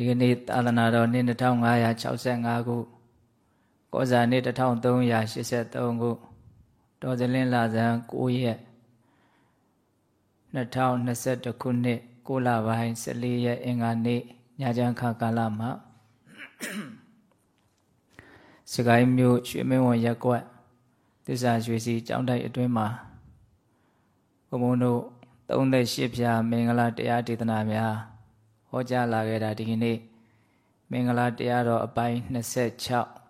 ဒီကနေ့သာသနာတော်နှစ်2565ခုကောဇာနှစ်1383ခုတော်စလင်းလာဇန်9ရက်2021ခုနှစ်6လပိုင်း14ရက်အင်္ဂါနေ့ညချမ်းခါကာလမှာစကိုင်းမြို့ရွှေမင်းဝံရက်ကွက်သစ္စာရွှေစီကျောင်းတိုက်အတွင်းမှာဘုံဘုံတို့38ဖြာမင်္ဂလာတရားဒေသနာများ ဟောကြားလာခဲ့တာဒီကနေ့မင်္ဂလာတရားတော်အပိုင်း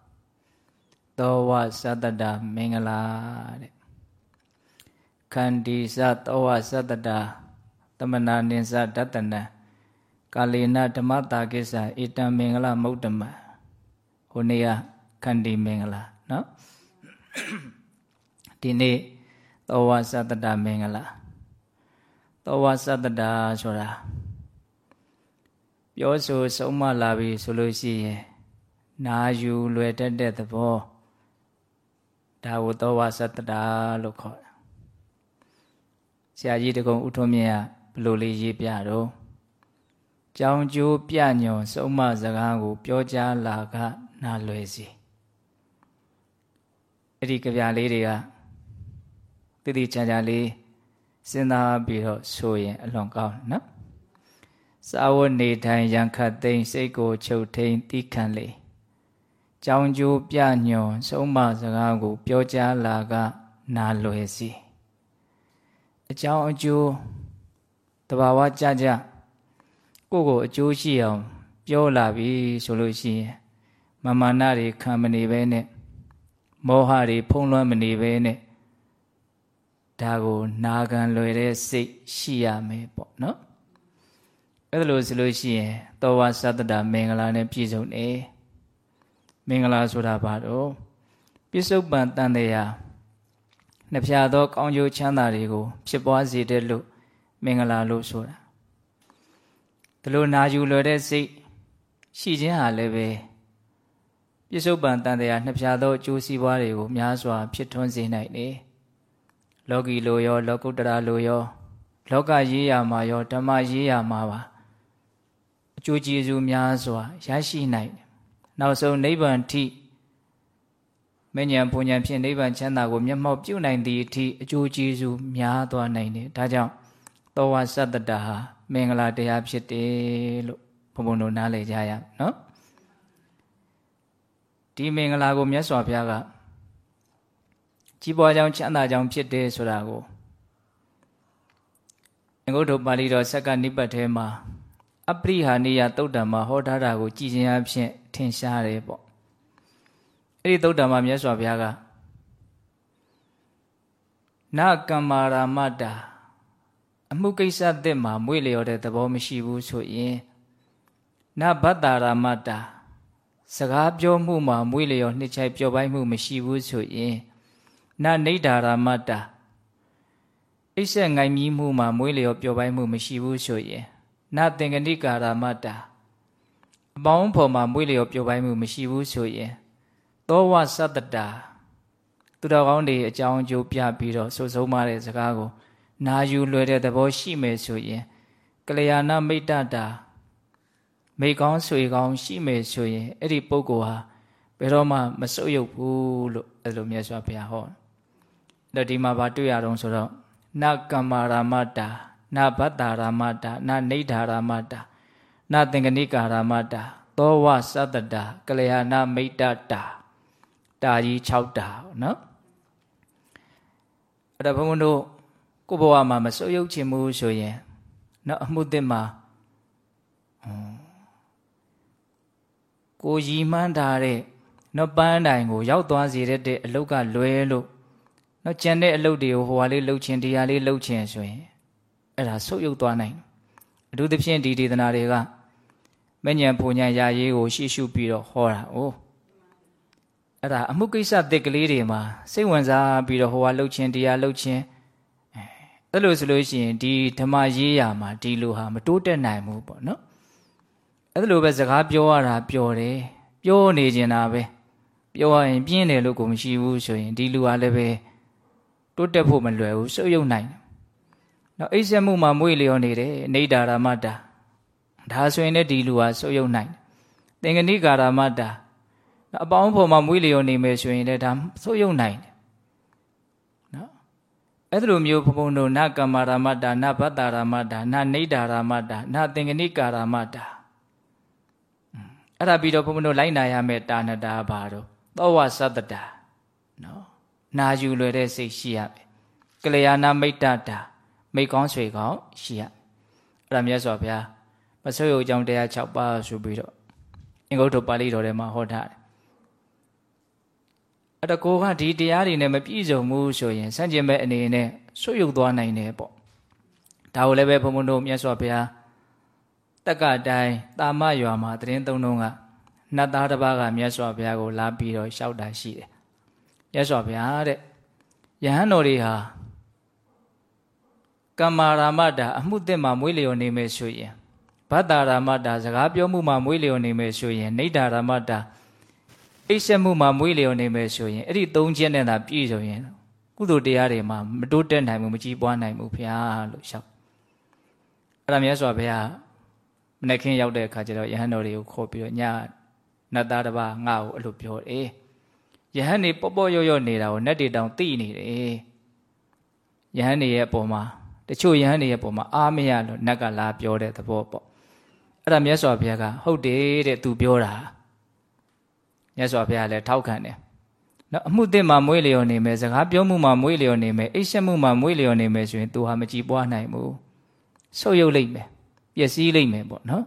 26သောဝသတ္တတာမင်္ဂလာတဲ့ခန္တီစသောဝသတ္တတာတမနာနိစ္စဒတနံကာလေနဓမ္မတာကိစ္စဧတံမင်္ဂလမုဒ္ဓမံဟိုနေ့ကခန္တီမင်္ဂလာနော်ဒီနေ့သောဝသတ္တတာမင်္ဂလာသောဝသတ္တတာဆိုတာ ပြောဆိုဆုံးမလာပြီဆိုလို့ရှိရင်နာယူလွယ်တတ်တဲ့သဘောဒါကိုသောဝသတ္တတာလို့ခေါ်တယ်ဆရာကြီးတကုံဥထုံးမြင့်ကဘလို့လေးရေးပြတော့ကြောင်ကျိုးပြညွန်ဆုံးမစကားကို ပြောကြားလာကနာလွယ်စီအဲ့ဒီကြပြလေးတွေကတိတိကျကျလေးစဉ်းစားပြီးတော့ဆိုရင်အလွန်ကောင်းနော် စာဝတ်နေထိုင်ရန်ခတ်သိမ်းစိတ်ကိုချုပ်ထိန်တိခံလေကြောင်ကျိုးပြညွန်ဆုံးမစကားကို ပြောကြားလာက နာလွယ်စီအကြောင်းအကျိုးတဘာဝကြကြကိုယ့်ကိုအကျိုးရှိအောင် ပြောလာပြီဆိုလို့ရှိရင်မမာနတွေခံမနေပဲနဲ့မောဟတွေဖုံးလွှမ်းမနေပဲနဲ့ဒါကိုနာခံလွယ်တဲ့စိတ်ရှိရမယ်ပေါ့နော် အဲ့ဒါလို့ဆိုလို့ရှိရင်သောဝသတ္တတာမင်္ဂလာနဲ့ပြည့်စုံတယ်မင်္ဂလာဆိုတာဘာတော့ပြစ္ဆုတ်ပန်တန်တရားနှဖျားသော ကောင်းကျိုးချမ်းသာတွေကို ဖြစ်ပွားစေတဲ့လို့မင်္ဂလာလို့ဆိုတာဒီလိုနာယူလွယ်တဲ့စိတ်ရှိခြင်းဟာလည်းပဲပြစ္ဆုတ်ပန်တန်တရားနှဖျားသောအကျိုးစီးပွားတွေကိုများစွာ ဖြစ်ထွန်းစေနိုင်တယ်လောကီလိုရော လောကုတ္တရာလိုရော လောကရေးရာမှာရောဓမ္မရေးရာမှာပါ အကျိုးကျေးဇူးများစွာရရှိနိုင်တယ်နောက်ဆုံးနိဗ္ဗာန်ထိမဉ္ဇဉ်ဘုံဉ္ဇဉ်ဖြင့်နိဗ္ဗာန်ချမ်းသာကိုမျက်မှောက်ပြုနိုင်သည့်အထိအကျိုးကျေးဇူးများသွားနိုင်တယ်ဒါကြောင့်သောဝသတ္တတာဟာမင်္ဂလာတရားဖြစ်တယ်လို့ဘုံဘုံတို့နားလည်ကြရနော်ဒီမင်္ဂလာကိုမြတ်စွာဘုရားကကြီးပွားကြောင်းချမ်းသာကြောင်းဖြစ်တယ်ဆိုတာကိုငုတ်ထုတ်ပါဠိတော်ဆက်ကနိပတ်ထဲမှာ အပရိဟာနိယသုတ်တံမှာဟောထားတာကိုကြည်ခြင်းအဖြစ်ထင်ရှားတယ်ပေါ့အဲ့ဒီသုတ်တံမှာမြတ်စွာဘုရားကနကမ္မာရာမတာအမှုကိစ္စသစ်မှာမွေ့လျော်တဲ့သဘောမရှိဘူးဆိုရင်နဘတ္တာရာမတာစကားပြောမှုမှာမွေ့လျော်နှစ်ချိုက်ပျော်ပိုင်းမှုမရှိဘူးဆိုရင်နနေဒါရာမတာအိပ်ဆက်ငိုင်မြီးမှုမှာမွေးလျော်ပျော်ပိုင်းမှုမရှိဘူးဆိုရင် နသင်္ကနိကာရာမတာအပေါင်းဖော်မှာမွေးလျော်ပျော်ပိုင်းမှုမရှိဘူးဆိုရင်သောဝသတ္တတာသူတော်ကောင်းတွေအကြောင်းအကျိုးပြပြီးတော့ဆိုဆုံးမတဲ့စကားကိုနာယူလွယ်တဲ့သဘောရှိမယ်ဆိုရင်ကလျာဏမိတ်တတာမိကောင်းဆွေကောင်းရှိမယ်ဆိုရင်အဲ့ဒီပုဂ္ဂိုလ်ဟာဘယ်တော့မှမဆုပ်ယုပ်ဘူးလို့အဲ့လိုမြတ်စွာဘုရားဟောတယ်။ဒီမှာဗာတွေ့ရအောင်ဆိုတော့နကမ္မာရာမတာ နဘတ္တာရာမတာနနေဓာရာမတာနသင်္ကနိကာရာမတာသောဝသတ္တတာကလျာဏမိတ်တတာတာကြီး6တာနော်အဲ့ဒါဘုန်းဘုန်းတို့ကိုဘဝမှာမစိုးရုပ်ချင်မှုဆိုရင်နော်အမှုသစ်မှာကိုရီမှန်းထားတဲ့နော်ပန်းတိုင်ကိုရောက်သွားစေတဲ့အလုတ်ကလွဲလို့နော်ကြံတဲ့အလုတ်တွေကိုဟိုဟာလေးလှုပ်ချင်တရားလေးလှုပ်ချင်ဆိုရင် အဲ့ဒါဆုပ်ယုပ်သွားနိုင်အထူးသဖြင့်ဒီဒေသနာတွေကမဉ္ဇဉ်ပူညာရာရေးကိုရှေ့ရှုပြီးတော့ဟောတာအိုးအဲ့ဒါအမှုကိစ္စတစ်ကလေးတွေမှာစိတ်ဝင်စားပြီးတော့ဟိုဟာလှုပ်ချင်တရားလှုပ်ချင်အဲ့လိုဆိုလို့ရှိရင်ဒီဓမ္မရေးရာမှာဒီလိုဟာမတိုးတက်နိုင်ဘူးပေါ့နော်အဲ့လိုပဲစကားပြောရတာပြောတယ်ပြောနေကျင်တာပဲပြောရရင်ပြင်းတယ်လို့ကိုမရှိဘူးဆိုရင်ဒီလူဟာလည်းပဲတိုးတက်ဖို့မလွယ်ဘူးစုပ်ယုပ်နိုင်တယ်။ နော်အိပ်စက်မှုမှာမွေ့လျော်နေတယ်နေဒါရမတာဒါဆိုရင်လည်းဒီလူဟာဆုပ်ယုပ်နိုင်တယ်သင်္ကနိကာရမတ္တာအပေါင်းဖော်မှာမွေးလျော်နေမယ်ဆိုရင်လည်းဒါဆုပ်ယုပ်နိုင်တယ်နော်အဲ့လိုမျိုးဘုံဘုံတို့နကမ္မာရမတ္တာနဘတ္တာရမတ္တာနနေဒာရမတ္တာနသင်္ကနိကာရမတ္တာအဲ့ဒါပြီးတော့ဘုံဘုံတို့လိုက်နာရမယ်တာဏတာဘာတော့သောဝသတ္တတာနော်နာယူလွယ်တဲ့စိတ်ရှိရမယ်ကလျာဏမိတ်တတာ မိတ်ကောင်းဆွေကောင်းရှိရအဲ့ဒါမြတ်စွာဘုရားမဆွေယုံကြောင့်တရား6ပါးဆိုပြီးတော့အင်္ဂုတ္တပါဠိတော်ထဲမှာဟောထားတယ်အဲ့တော့ကိုကဒီတရားတွေနဲ့မပြည့်စုံဘူးဆိုရင်စัจကျင်မဲ့အနေနဲ့ဆွယုံသွားနိုင်တယ်ပေါ့ဒါကိုလည်းပဲဘုံဘုံတို့မြတ်စွာဘုရားတက္ကတိုင်းတာမရွာမှာတရင်သုံးလုံးကနတ်သားတစ်ပါးကမြတ်စွာဘုရားကိုလာပြီးတော့လျှောက်တာရှိတယ်မြတ်စွာဘုရားတဲ့ယဟန်တော်တွေဟာ ကမ္မာရာမတာအမှုသစ်မှာမွေးလျော်နေမယ်ဆိုရင်ဘတ္တာရာမတာစကားပြောမှုမှာမွေးလျော်နေမယ်ဆိုရင်နေတ္တာရာမတာအိပ်ဆက်မှုမှာမွေးလျော်နေမယ်ဆိုရင်အဲ့ဒီသုံးချက်နဲ့သာပြည့်စုံရင်ကုသိုလ်တရားတွေမှာမတိုးတက်နိုင်ဘူးမကြီးပွားနိုင်ဘူးဖျားလို့ရှောက်အဲ့ဒါမြတ်စွာဘုရားမနေ့ကင်းရောက်တဲ့အခါကျတော့ယဟန်တော်တွေကိုခေါ်ပြီးတော့ညနတ်သားတစ်ပါးငါ့ကိုအဲ့လိုပြောတယ်ယဟန်နေပေါ့ပေါ့ရော့ရော့နေတာကိုနတ်တွေတောင်သိနေတယ်ယဟန်နေရဲ့အပေါ်မှာ တချို့ယဟန်တွေရဲ့ပုံမှာအားမရလို့နတ်ကလာပြောတဲ့သဘောပေါ့အဲ့ဒါမြတ်စွာဘုရားကဟုတ်တယ်တဲ့သူပြောတာမြတ်စွာဘုရားလည်းထောက်ခံတယ်နော်အမှုသစ်မှာမွေးလျော်နေမယ်စကားပြောမှုမှာမွေးလျော်နေမယ်အိပ်ရှက်မှုမှာမွေးလျော်နေမယ်ဆိုရင်သူဟာမကြည်ပွားနိုင်ဘူးဆုပ်ယုပ်လိမ့်မယ်ပျက်စီးလိမ့်မယ်ပေါ့နော်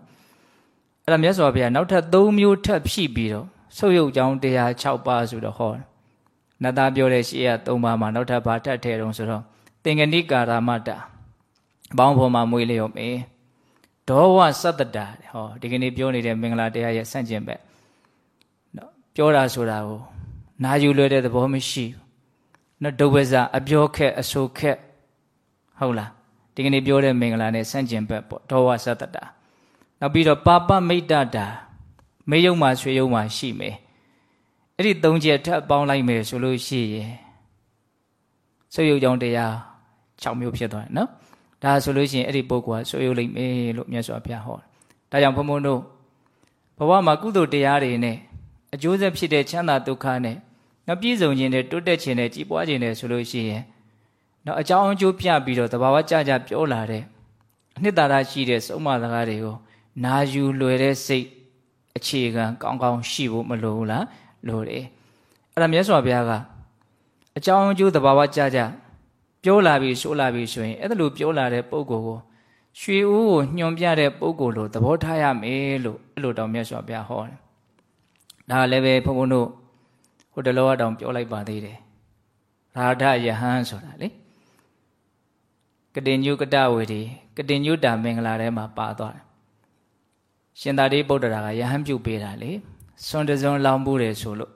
အဲ့ဒါမြတ်စွာဘုရားနောက်ထပ်၃မျိုးထပ်ဖြည့်ပြီးတော့ဆုပ်ယုပ်ကြောင်းတရား6ပါးဆိုတော့ဟောနတ်သားပြောတဲ့ရှေ့က၃ပါးမှာနောက်ထပ်ဘာထပ်ထဲတုံးဆိုတော့ သင်္ကနိကာရမတ္တာဘောင်းဖို့မှာမွေးလျော်မေဒေါဝသတ္တတာဟောဒီကနေ့ပြောနေတဲ့မင်္ဂလာတရားရဲ့ဆန့်ကျင်ဘက်နော်ပြောတာဆိုတာကိုနာယူလွယ်တဲ့သဘောမရှိဘူးနော်ဒုဗ္ဗဇအပြောခက်အဆိုခက်ဟုတ်လားဒီကနေ့ပြောတဲ့မင်္ဂလာနဲ့ဆန့်ကျင်ဘက်ပေါ့ဒေါဝသတ္တတာနောက်ပြီးတော့ပါပမိတ်တတာမေယုံမှာဆွေယုံမှာရှိမယ်အဲ့ဒီသုံးချက်ထပ်ပေါင်းလိုက်မယ်ဆိုလို့ရှိရင်ဆွေယုံကြောင့်တရား 6မျိုးဖြစ်သွားတယ်နော်ဒါဆိုလို့ရှိရင်အဲ့ဒီပုဂ္ဂိုလ်ကဆွေးရုပ်လိမ့်မယ်လို့မြတ်စွာဘုရားဟောတာဒါကြောင့်ဘုံဘုံတို့ဘဝမှာကုသိုလ်တရားတွေနဲ့အကျိုးဆက်ဖြစ်တဲ့ချမ်းသာဒုက္ခနဲ့နောက်ပြည့်စုံခြင်းနဲ့တိုးတက်ခြင်းနဲ့ကြီးပွားခြင်းနဲ့ဆိုလို့ရှိရင်နောက်အကြောင်းအကျိုးပြပြီးတော့တဘာဝကြကြပြောလာတဲ့အနှစ်သာရရှိတဲ့စုံမစကားတွေကိုနာယူလွယ်တဲ့စိတ်အခြေခံကောင်းကောင်းရှိဖို့မလိုဘူးလားလိုတယ်အဲ့ဒါမြတ်စွာဘုရားကအကြောင်းအကျိုးတဘာဝကြကြ ပြောလာပြီဆိုလာပြီဆိုရင်အဲ့ဒါလိုပြောလာတဲ့ပုံကိုယ်ကိုရွှေဦးကိုညွန်ပြတဲ့ပုံကိုယ်လိုသဘောထားရမယ်လို့အဲ့လိုတောင်မြတ်စွာဘုရားဟောတယ်။ဒါလည်းပဲဘုန်းဘုန်းတို့ဟိုတလောတောင်ပြောလိုက်ပါသေးတယ်။ရာဓယဟန်ဆိုတာလေကတင်ညုကတဝေဒီကတင်ညုတာမင်္ဂလာထဲမှာပါသွားတယ်။ရှင်သာတိဗုဒ္ဓရာကယဟန်ပြုတ်ပေးတာလေ။စွန်တစုံလောင်ပူးတယ်ဆိုလို့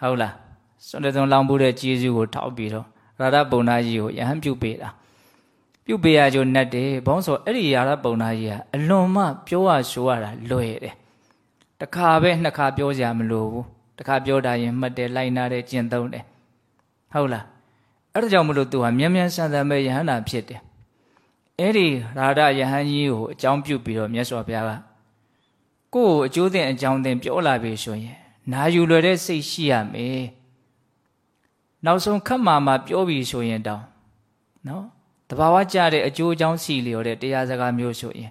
ဟုတ်လား။စွန်တစုံလောင်ပူးတဲ့ကျေးဇူးကိုထောက်ပြီးတော့ ရာဓပုံနာကြီးကိုယဟန်ပြုတ်ပေးတာပြုတ်ပေးရကြနဲ့တယ်ဘောင်းဆိုအဲ့ဒီရာဓပုံနာကြီးကအလွန်မှပြောရဆိုရတာလွယ်တယ်တခါပဲနှစ်ခါပြောကြမလို့ဘူးတခါပြောတာရင်မှတ်တယ်လိုက်နာတယ်ကျင့်သုံးတယ်ဟုတ်လားအဲ့ဒါကြောင့်မလို့သူဟာမြန်မြန်ဆန်ဆန်ပဲယဟန္တာဖြစ်တယ်အဲ့ဒီရာဓယဟန်ကြီးကိုအကြောင်းပြုပြီးတော့မြတ်စွာဘုရားကကိုယ့်ကိုအကျိုးသင်အကြောင်းသင်ပြောလာပြီဆိုရင်နာယူလွယ်တဲ့စိတ်ရှိရမယ် နောက်ဆုံးခတ်မာမှာပြောပြီးဆိုရင်တောင်းနော်တဘာဝကြတဲ့အကျိုးအကြောင်းစီလျော်တဲ့တရားစကားမျိုးဆိုရင်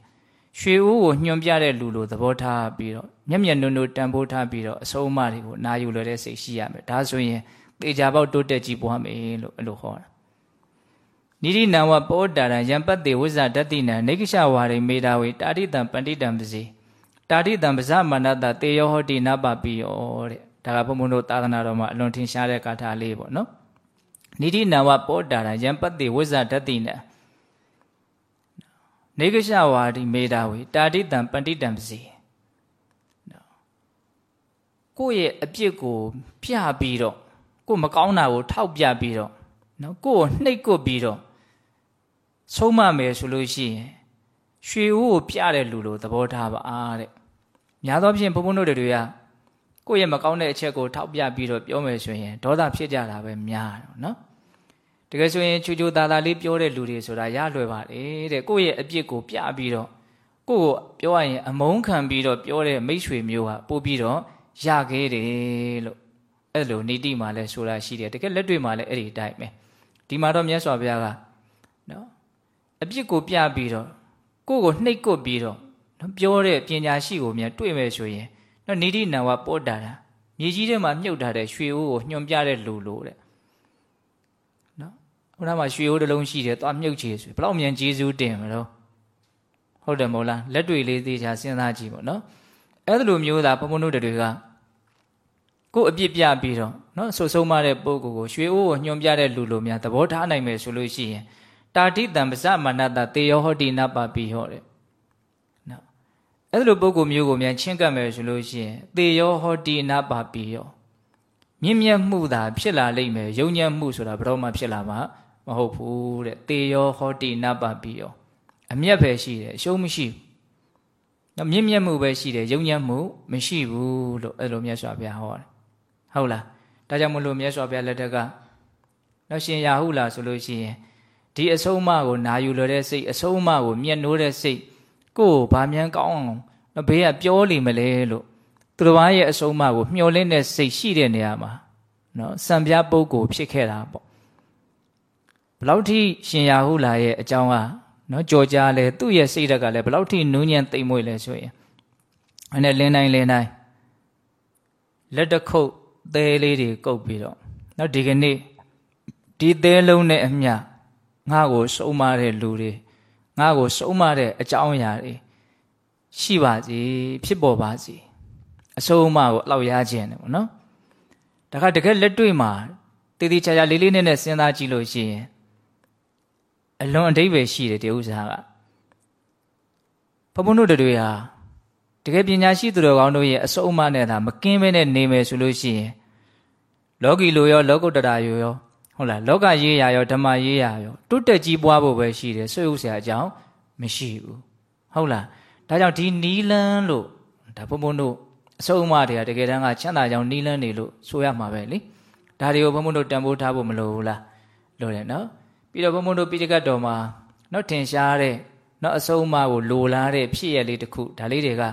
ရွှေဦးကိုညွှန်ပြတဲ့လူလိုသဘောထားပြီးတော့မျက်မျက်နှုံနှုံတန်ဖိုးထားပြီးတော့အဆုံးအမတွေကိုနာယူလွယ်တဲ့စိတ်ရှိရမယ်ဒါဆိုရင်တေချာပေါက်တိုးတက်ကြည့်ပွားမယ်လို့အဲ့လိုဟောတာနိရိနံဝပောတာရံယံပတ္တိဝိဇ္ဇဒတ္တိနံနေကိရှဝါရိမေတာဝေတာတိတံပန္တိတံပစီတာတိတံပဇမနတတေယောဟောတိနပပိယောတဲ့ ဒါကဘုံဘုံတို့သာသနာတော်မှာအလွန်ထင်ရှားတဲ့ကာထာလေးပေါ့နော်နိတိနာဝပောတာရယံပတ္တိဝိဇ္ဇဓတ္တိနနေကရှဝါဒီမေတာဝေတာတိတံပန္တိတံပစီကိုယ့်ရဲ့အပြစ်ကိုပြပြီးတော့ကိုယ်မကောင်းတာကိုထောက်ပြပြီးတော့နော်ကိုယ့်ကိုနှိပ်ကွပ်ပြီးတော့ဆုံးမမယ်ဆိုလို့ရှိရင်ရွှေဦးကိုပြတဲ့လူလိုသဘောထားပါအားတဲ့များသောဖြင့်ဘုံဘုံတို့တွေက ကိုယ့်ရဲ့မကောင်းတဲ့အချက်ကိုထောက်ပြပြီးတော့ပြောမယ်ဆိုရင်ဒေါသဖြစ်ကြတာပဲများတော့နော်တကယ်ဆိုရင်ချူချူသားသားလေးပြောတဲ့လူတွေဆိုတာရလွယ်ပါလေတဲ့ကိုယ့်ရဲ့အပြစ်ကိုပြပြီးတော့ကိုကိုပြောရရင်အမုန်းခံပြီးတော့ပြောတဲ့မိတ်ဆွေမျိုးဟာပို့ပြီးတော့ရခဲ့တယ်လို့အဲ့လိုနေတိမှာလဲဆိုတာရှိတယ်တကယ်လက်တွေ့မှာလဲအဲ့ဒီအတိုင်းပဲဒီမှာတော့မြတ်စွာဘုရားကနော်အပြစ်ကိုပြပြီးတော့ကိုကိုနှိပ်ကွပ်ပြီးတော့နော်ပြောတဲ့ပညာရှိကိုမြန်တွေ့မယ်ဆိုရင် နော်နေတိနံဝပောတာတာမြေကြီးထဲမှာမြုပ်ထားတဲ့ရွှေအိုးကိုညွန်ပြတဲ့လူလို့တဲ့နော်ဟိုမှာရွှေအိုးတစ်လုံးရှိတယ်သွားမြုပ်ချေဆိုဘလောက်မြန်ကျေးဇူးတင်မလို့ဟုတ်တယ်မို့လားလက်တွေ့လေးသေးချာစဉ်းစားကြည့်ပေါ့နော်အဲ့လိုမျိုးသာဘုံဘုံတို့တွေကကို့အပြစ်ပြပြီးတော့နော်ဆုဆုံးမတဲ့ပုဂ္ဂိုလ်ကိုရွှေအိုးကိုညွန်ပြတဲ့လူလိုများသဘောထားနိုင်မယ်ဆိုလို့ရှိရင်တာတိတံပစမနတတေယောဟောတိနပပိဟောတဲ့နော် အဲ့လိုပုဂ္ဂိုလ်မျိုးကိုမြန်ချင်းကပ်မယ်ဆိုလို့ရှိရင်တေယောဟောတိနပပိယောမြင့်မြတ်မှုသာဖြစ်လာလိမ့်မယ်ယုံညံ့မှုဆိုတာဘယ်တော့မှဖြစ်လာမှာမဟုတ်ဘူးတဲ့တေယောဟောတိနပပိယောအမျက်ပဲရှိတယ်အရှုံးမရှိဘူးနော်မြင့်မြတ်မှုပဲရှိတယ်ယုံညံ့မှုမရှိဘူးလို့အဲ့လိုမြတ်စွာဘုရားဟောတယ်ဟုတ်လားဒါကြောင့်မလို့မြတ်စွာဘုရားလက်ထက်ကနော်ရှင်ရာဟုလားဆိုလို့ရှိရင်ဒီအဆုံးအမကိုနာယူလိုတဲ့စိတ်အဆုံးအမကိုမျက်နှိုးတဲ့စိတ် ကိုယ်ဘာမြန်ကောင်းအောင်နော်ဘေးကပြောလိမ့်မလဲလို့သူတော်ဘာရဲ့အဆုံးအမကိုမျှော်လင့်တဲ့စိတ်ရှိတဲ့နေရာမှာနော်စံပြပုဂ္ဂိုလ်ဖြစ်ခဲ့တာပေါ့ဘလောက်ထိရှင်ရာဟုလာရဲ့အကြောင်းကနော်ကြော်ကြားလဲသူ့ရဲ့စိတ်ဓာတ်ကလည်းဘလောက်ထိနူးညံ့သိမ့်မွေ့လဲဆိုရင်အဲ့နဲ့လင်းတိုင်းလင်းတိုင်းလက်တခုတ်သဲလေးတွေကုတ်ပြီးတော့နော်ဒီကနေ့ဒီသဲလုံးနဲ့အမျှငါ့ကိုစုံမတဲ့လူတွေ ငါ့ကိုစုံမတဲ့အကြောင်းအရာတွေရှိပါစေဖြစ်ပေါ်ပါစေအဆုံးအမကိုအလောက်ရခြင်းတယ်ပေါ့နော်ဒါကတကယ်လက်တွေ့မှာတည်တည်ချာချာလေးလေးနဲ့နဲ့စဉ်းစားကြည့်လို့ရှိရင်အလွန်အဓိပ္ပာယ်ရှိတယ်ဒီဥစ္စာကဘုံဘုံတို့တွေဟာတကယ်ပညာရှိသူတော်ကောင်းတို့ရဲ့အစုံအမနဲ့သာမကင်းမဲနဲ့နေမယ်ဆိုလို့ရှိရင်လောကီလိုရောလောကုတ္တရာရော ဟုတ်လားလောကရေးရာရောဓမ္မရေးရာရောတွတ်တက်ကြီးပွားဖို့ပဲရှိတယ်ဆွေးဥဆရာအကြောင်းမရှိဘူးဟုတ်လားဒါကြောင့်ဒီနီလန်းလို့ဒါဘုံဘုံတို့အစုံအမတွေကတကယ်တမ်းကချမ်းသာကြောင်းနီလန်းနေလို့ဆိုရမှာပဲလေဒါတွေကိုဘုံဘုံတို့တန်ဖိုးထားဖို့မလိုဘူးလားလိုတယ်နော်ပြီးတော့ဘုံဘုံတို့ပိဋကတ်တော်မှာနော်ထင်ရှားတဲ့နော်အစုံအမကိုလိုလားတဲ့ဖြစ်ရလေးတစ်ခုဒါလေးတွေက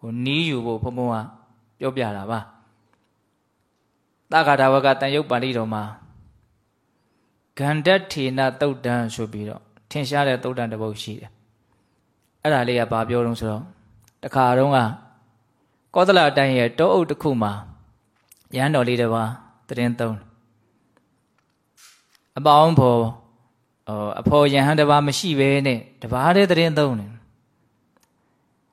ဟိုနီးယူဖို့ဘုံဘုံကပြောပြတာပါသက္ကာဒဝကတန်ရုပ်ပါဠိတော်မှာ ဂန္ဓထေနသုတ်တံဆိုပြီးတော့ထင်ရှားတဲ့သုတ်တံတစ်ပုဒ်ရှိတယ်အဲ့ဒါလေးကဘာပြောတော့ဆိုတော့တခါတုန်းကကောသလအတိုင်းရဲ့တောအုပ်တစ်ခုမှာရဟန်းတော်လေးတစ်ပါးတရင်သုံးအပေါင်းဖော်အဖော်ယဟန်တစ်ပါးမရှိဘဲနဲ့တပါးတည်းတရင်သုံးတယ်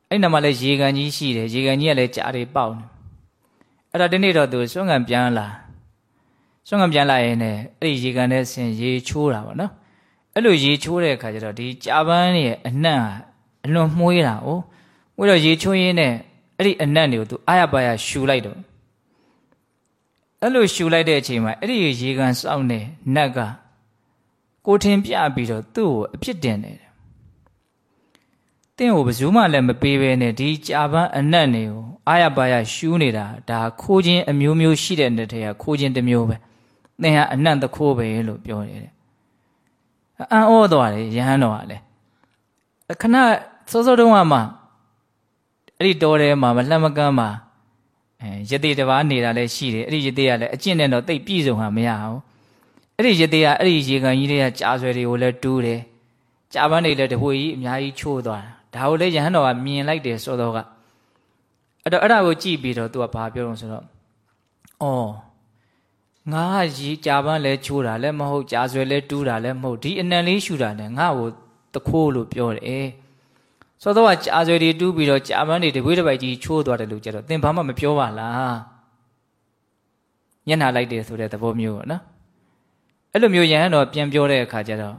အဲ့နာမှာလည်းရေကန်ကြီးရှိတယ်ရေကန်ကြီးကလည်းကြားတွေပေါက်နေအဲ့ဒါဒီနေ့တော့သူစွန့်ငံပြန်လာ စွန့်ငံပြန်လာရင်လည်းအဲ့ဒီရေကန်ထဲဆင်ရေချိုးတာပေါ့နော်အဲ့လိုရေချိုးတဲ့အခါကျတော့ဒီကြာပန်းရဲ့အနှံ့ဟာအလွန်မှုေးတာ哦ဝိတော့ရေချိုးရင်းနဲ့အဲ့ဒီအနံ့တွေကိုသူအာရပါရရှူလိုက်တော့အဲ့လိုရှူလိုက်တဲ့အချိန်မှာအဲ့ဒီရေကန်စောင်းတဲ့နတ်ကကိုထင်ပြပြီးတော့သူ့ကိုအပြစ်တင်တယ်တင့်ကိုဘယ်သူမှလည်းမပေးဘဲနဲ့ဒီကြာပန်းအနက်တွေကိုအာရပါရရှူးနေတာဒါခိုးခြင်းအမျိုးမျိုးရှိတဲ့တဲ့ထဲကခိုးခြင်းတစ်မျိုးပဲ သင်ဟာအနံ့သခိုးပဲလို့ပြောနေတယ်အံ့ဩသွားတယ်ယဟန်တော်ကလည်းခဏစောစောတုန်းကမှအဲ့ဒီတော်ထဲမှာမလှမ်းမကမ်းမှာအဲယတိတပါးနေတာလည်းရှိတယ်အဲ့ဒီယတိကလည်းအကျင့်နဲ့တော့တိတ်ပြည့်စုံမှာမရဘူးအဲ့ဒီယတိကအဲ့ဒီရေကန်ကြီးတွေကကြာဆွဲတွေကိုလည်းတူးတယ်ကြာပန်းတွေလည်းတပွေကြီးအများကြီးချိုးသွားတာဒါကိုလည်းယဟန်တော်ကမြင်လိုက်တယ်ဆိုတော့ကအဲ့တော့အဲ့ဒါကိုကြည့်ပြီးတော့သူကဘာပြောလို့ဆိုတော့အော် ငါရီကြာပန်းလဲချိုးတာလည်းမဟုတ်ကြာဆွဲလဲတူးတာလည်းမဟုတ်ဒီအနံလေးရှူတာနဲ့ငါ့ကိုတခိုးလို့ပြောတယ်ဆိုတော့ကကြာဆွဲတွေတူးပြီးတော့ကြာပန်းတွေတပွေးတစ်ပိုက်ကြီးချိုးသွားတယ်လို့ကြတော့သင်ဘာမှမပြောပါလားညံ့နာလိုက်တယ်ဆိုတဲ့သဘောမျိုးပေါ့နော်အဲ့လိုမျိုးယဟန်တော်ပြန်ပြောတဲ့အခါကျတော့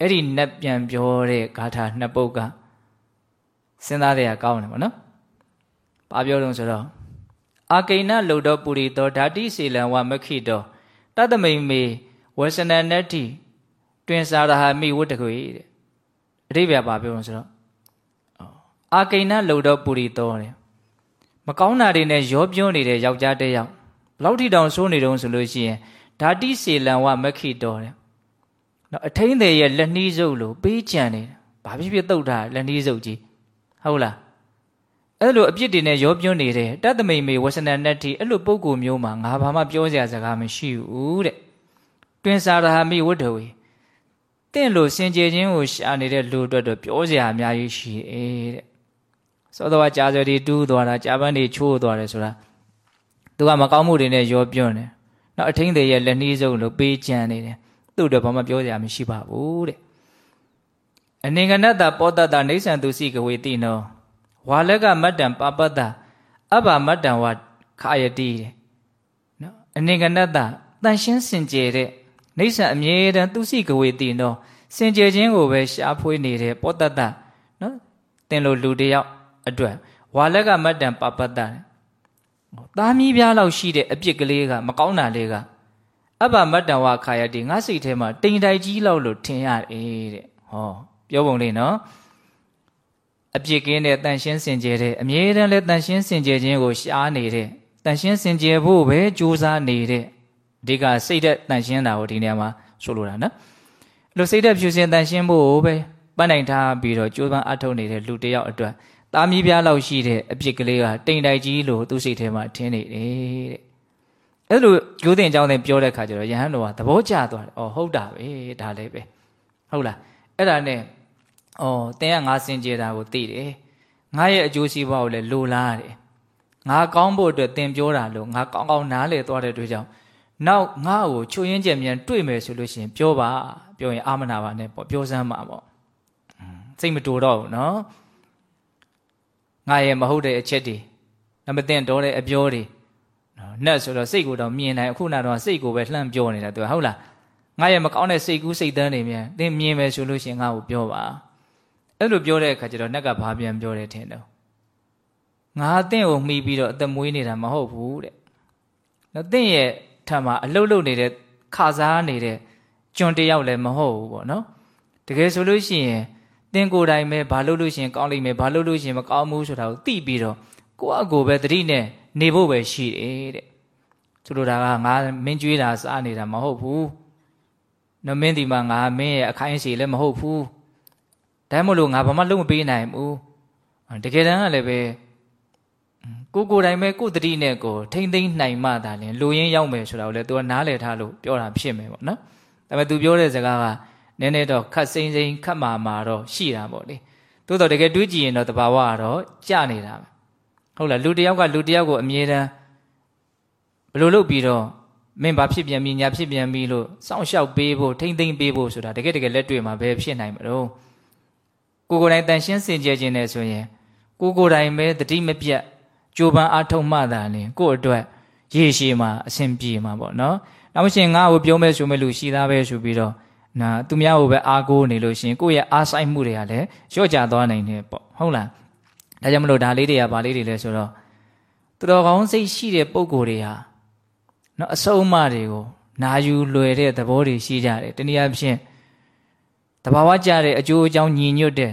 အဲ့ဒီနတ်ပြန်ပြောတဲ့ဂါထာနှစ်ပုဒ်ကစဉ်းစားတဲ့အကောင်းတယ်ဗောနော်။ဘာပြောလို့ဆိုတော့ အာကိဏလုတ်တော်ပုရိသောဓာတိစေလံဝမခိတောတတမိန်မေဝဆနနတ္တိတွင်စာရဟမိဝတ္တကွေတဲ့အဓိပ္ပာယ်ဘာပြောလို့ဆိုတော့အာကိဏလုတ်တော်ပုရိသောတဲ့မကောင်းတာတွေနဲ့ရောပြွန်းနေတဲ့ယောက်ျားတစ်ယောက်ဘလောက်ထိတောင်ဆိုးနေတုံးဆိုလို့ရှိရင်ဓာတိစေလံဝမခိတောတဲ့နော်အထိန်တွေရဲ့လက်နှီးစုပ်လို့ပေးကြံနေတာဘာဖြစ်ဖြစ်တုတ်တာလက်နှီးစုပ်ကြီးဟုတ်လား အဲ့လိုအပြစ်တွေနဲ့ရောပြွနေတယ်တတ္တမိန်မေဝဆနနတ္တိအဲ့လိုပုံကိုမျိုးမှာငါဘာမှပြောစရာစကားမရှိဘူးတဲ့တွင်စာရဟမိဝတ္တဝေတင့်လို့စင်ကြယ်ခြင်းကိုရှာနေတဲ့လူအတွက်တော့ပြောစရာအများကြီးရှိတယ်တဲ့သောတော်ကြာစရီတူးသွားတာကြာပန်းတွေချိုးသွားတယ်ဆိုတာသူကမကောင်းမှုတွေနဲ့ရောပြွနေနောက်အထင်းတွေရဲ့လက်နှီးစုပ်လို့ပေးကြံနေတယ်သူ့အတွက်ဘာမှပြောစရာမရှိပါဘူးတဲ့အနင်္ဂနတ္တပောတတ္တနေဆံသူစီကဝေတိနော ဝါလကမတ္တံပပတ္တအဘမတ္တံဝခာယတိတဲ့နော်အနင်္ဂနတ္တတန်ရှင်းစင်ကြယ်တဲ့နေဆံအမြဲတမ်းသူစီကဝေတိနောစင်ကြယ်ခြင်းကိုပဲရှားဖွေးနေတဲ့ပောတတ္တနော်တင်လို့လူတယောက်အတွက်ဝါလကမတ္တံပပတ္တသားမီးပြားလောက်ရှိတဲ့အပြစ်ကလေးကမကောင်းတာလေးကအဘမတ္တဝခာယတိငါစိတ်ထဲမှာတိမ်တိုင်ကြီးလောက်လို့ထင်ရတယ်တဲ့ဟောပြောပုံလေးနော် အပြစ်ကင်းတဲ့တန်ရှင်းစင်ကြယ်တဲ့အမြဲတမ်းလဲတန်ရှင်းစင်ကြယ်ခြင်းကိုရှားနေတဲ့တန်ရှင်းစင်ကြယ်ဖို့ပဲကြိုးစားနေတဲ့အဓိကစိတ်သက်တန်ရှင်းတာကိုဒီနေရာမှာဆိုလိုတာနော်အဲ့လိုစိတ်သက်ဖြူစင်တန်ရှင်းဖို့ပဲပန်းနိုင်ထားပြီးတော့ကြိုးပမ်းအထုတ်နေတဲ့လူတစ်ယောက်အတွက်သားမီးပြားလောက်ရှိတဲ့အပြစ်ကလေးကတိမ်တိုက်ကြီးလို့သူ့စိတ်ထဲမှာထင်းနေတယ်တဲ့အဲ့လိုကျိုးတင်အကြောင်းတင်ပြောတဲ့ခါကျတော့ယဟန်တော်ကသဘောကျသွားတယ်။အော်ဟုတ်တာပဲဒါလည်းပဲဟုတ်လားအဲ့ဒါနဲ့ အော်တင်းကငါစင်ကြယ်တာကိုသိတယ်။ငါရဲ့အကျိုးစီးပွားကိုလည်းလိုလားတယ်။ငါကောင်းဖို့အတွက်တင်ပြောတာလို့ငါကောင်းကောင်းနားလေသွားတဲ့အတွက်ကြောင့်နောက်ငါ့ကိုချိုရင်းကြံမြန်တွေ့မယ်ဆိုလို့ရှိရင်ပြောပါပြောရင်အာမနာပါနဲ့ပေါ့ပြောစမ်းပါပေါ့စိတ်မတူတော့ဘူးနော်ငါရဲ့မဟုတ်တဲ့အချက်တွေနမသိတော့တဲ့အပြောတွေနော်နှက်ဆိုတော့စိတ်ကိုတော့မြင်နိုင်အခုနောက်တော့စိတ်ကိုပဲလှမ်းပြောနေတာသူကဟုတ်လားငါရဲ့မကောင်းတဲ့စိတ်ကူးစိတ်တန်းတွေမြန်သင်မြင်မယ်ဆိုလို့ရှိရင်ငါ့ကိုပြောပါ အဲ့လိုပြောတဲ့အခါကျတော့နှက်ကဘာပြန်ပြောတယ်ထင်တော့ငါအသင့်ကိုမှီပြီးတော့အသက်မွေးနေတာမဟုတ်ဘူးတဲ့နော်သင်ရဲ့ထံမှာအလုတ်လုတ်နေတဲ့ခါစားနေတဲ့ကျွန်တယောက်လည်းမဟုတ်ဘူးပေါ့နော်တကယ်ဆိုလို့ရှိရင်သင်ကိုယ်တိုင်ပဲဘာလို့လို့ရှိရင်ကောင်းလိမ့်မယ်ဘာလို့လို့ရှိရင်မကောင်းဘူးဆိုတာကိုသိပြီးတော့ကိုယ့်အကိုပဲတတိနဲ့နေဖို့ပဲရှိတယ်တဲ့ဆိုလိုတာကငါမင်းကျွေးတာစားနေတာမဟုတ်ဘူးနမင်းဒီမှာငါမင်းရဲ့အခိုင်းအစီလည်းမဟုတ်ဘူး ဒါမှမဟုတ်ငါဘာမှလုပ်မပေးနိုင်ဘူးတကယ်တမ်းကလည်းပဲကိုကိုတိုင်ပဲကိုတတိနဲ့ကိုထိမ့်သိမ့်နိုင်မှသာလင်လူရင်းရောက်မယ်ဆိုတာကိုလည်း तू ကနားလည်ထားလို့ပြောတာဖြစ်မယ်ပေါ့နော်ဒါပေမဲ့ तू ပြောတဲ့စကားကနည်းနည်းတော့ခတ်စိမ့်စိမ့်ခတ်မာမာတော့ရှိတာပေါ့လေသို့တော့တကယ်တွေးကြည့်ရင်တော့တဘာဝကတော့ကြနေတာပဲဟုတ်လားလူတယောက်ကလူတယောက်ကိုအမြဲတမ်းဘယ်လိုလုပ်ပြီးတော့မင်းဘာဖြစ်ပြန်ပြီညာဖြစ်ပြန်ပြီလို့စောင့်ရှောက်ပေးဖို့ထိမ့်သိမ့်ပေးဖို့ဆိုတာတကယ်တကယ်လက်တွေ့မှာဘယ်ဖြစ်နိုင်မလို့ ကိုကိုယ်တိုင်တန်ရှင်းစင်ကြယ်ခြင်းနဲ့ဆိုရင်ကိုကိုယ်တိုင်ပဲတတိမပြတ်ကြိုးပမ်းအားထုတ်မှသာလင်ကိုယ့်အတွက်ရေရှည်မှာအဆင်ပြေမှာပေါ့နော်နောက်မရှင်ငါ့ကိုပြောမဲ့ဆိုမဲ့လူရှိသားပဲဆိုပြီးတော့နာသူများကိုပဲအားကိုးနေလို့ရှင်ကိုယ့်ရဲ့အားဆိုင်မှုတွေကလည်းလျော့ကျသွားနိုင်တယ်ပေါ့ဟုတ်လားဒါကြောင့်မလို့ဒါလေးတွေကဗာလေးတွေလဲဆိုတော့သူတော်ကောင်းစိတ်ရှိတဲ့ပုံကိုယ်တွေဟာနော်အစုံအမတွေကိုနာယူလွယ်တဲ့သဘောတွေရှိကြတယ်တနည်းအားဖြင့် တဘာဝကြတဲ့အကျိုးအကြောင်းညီညွတ်တဲ့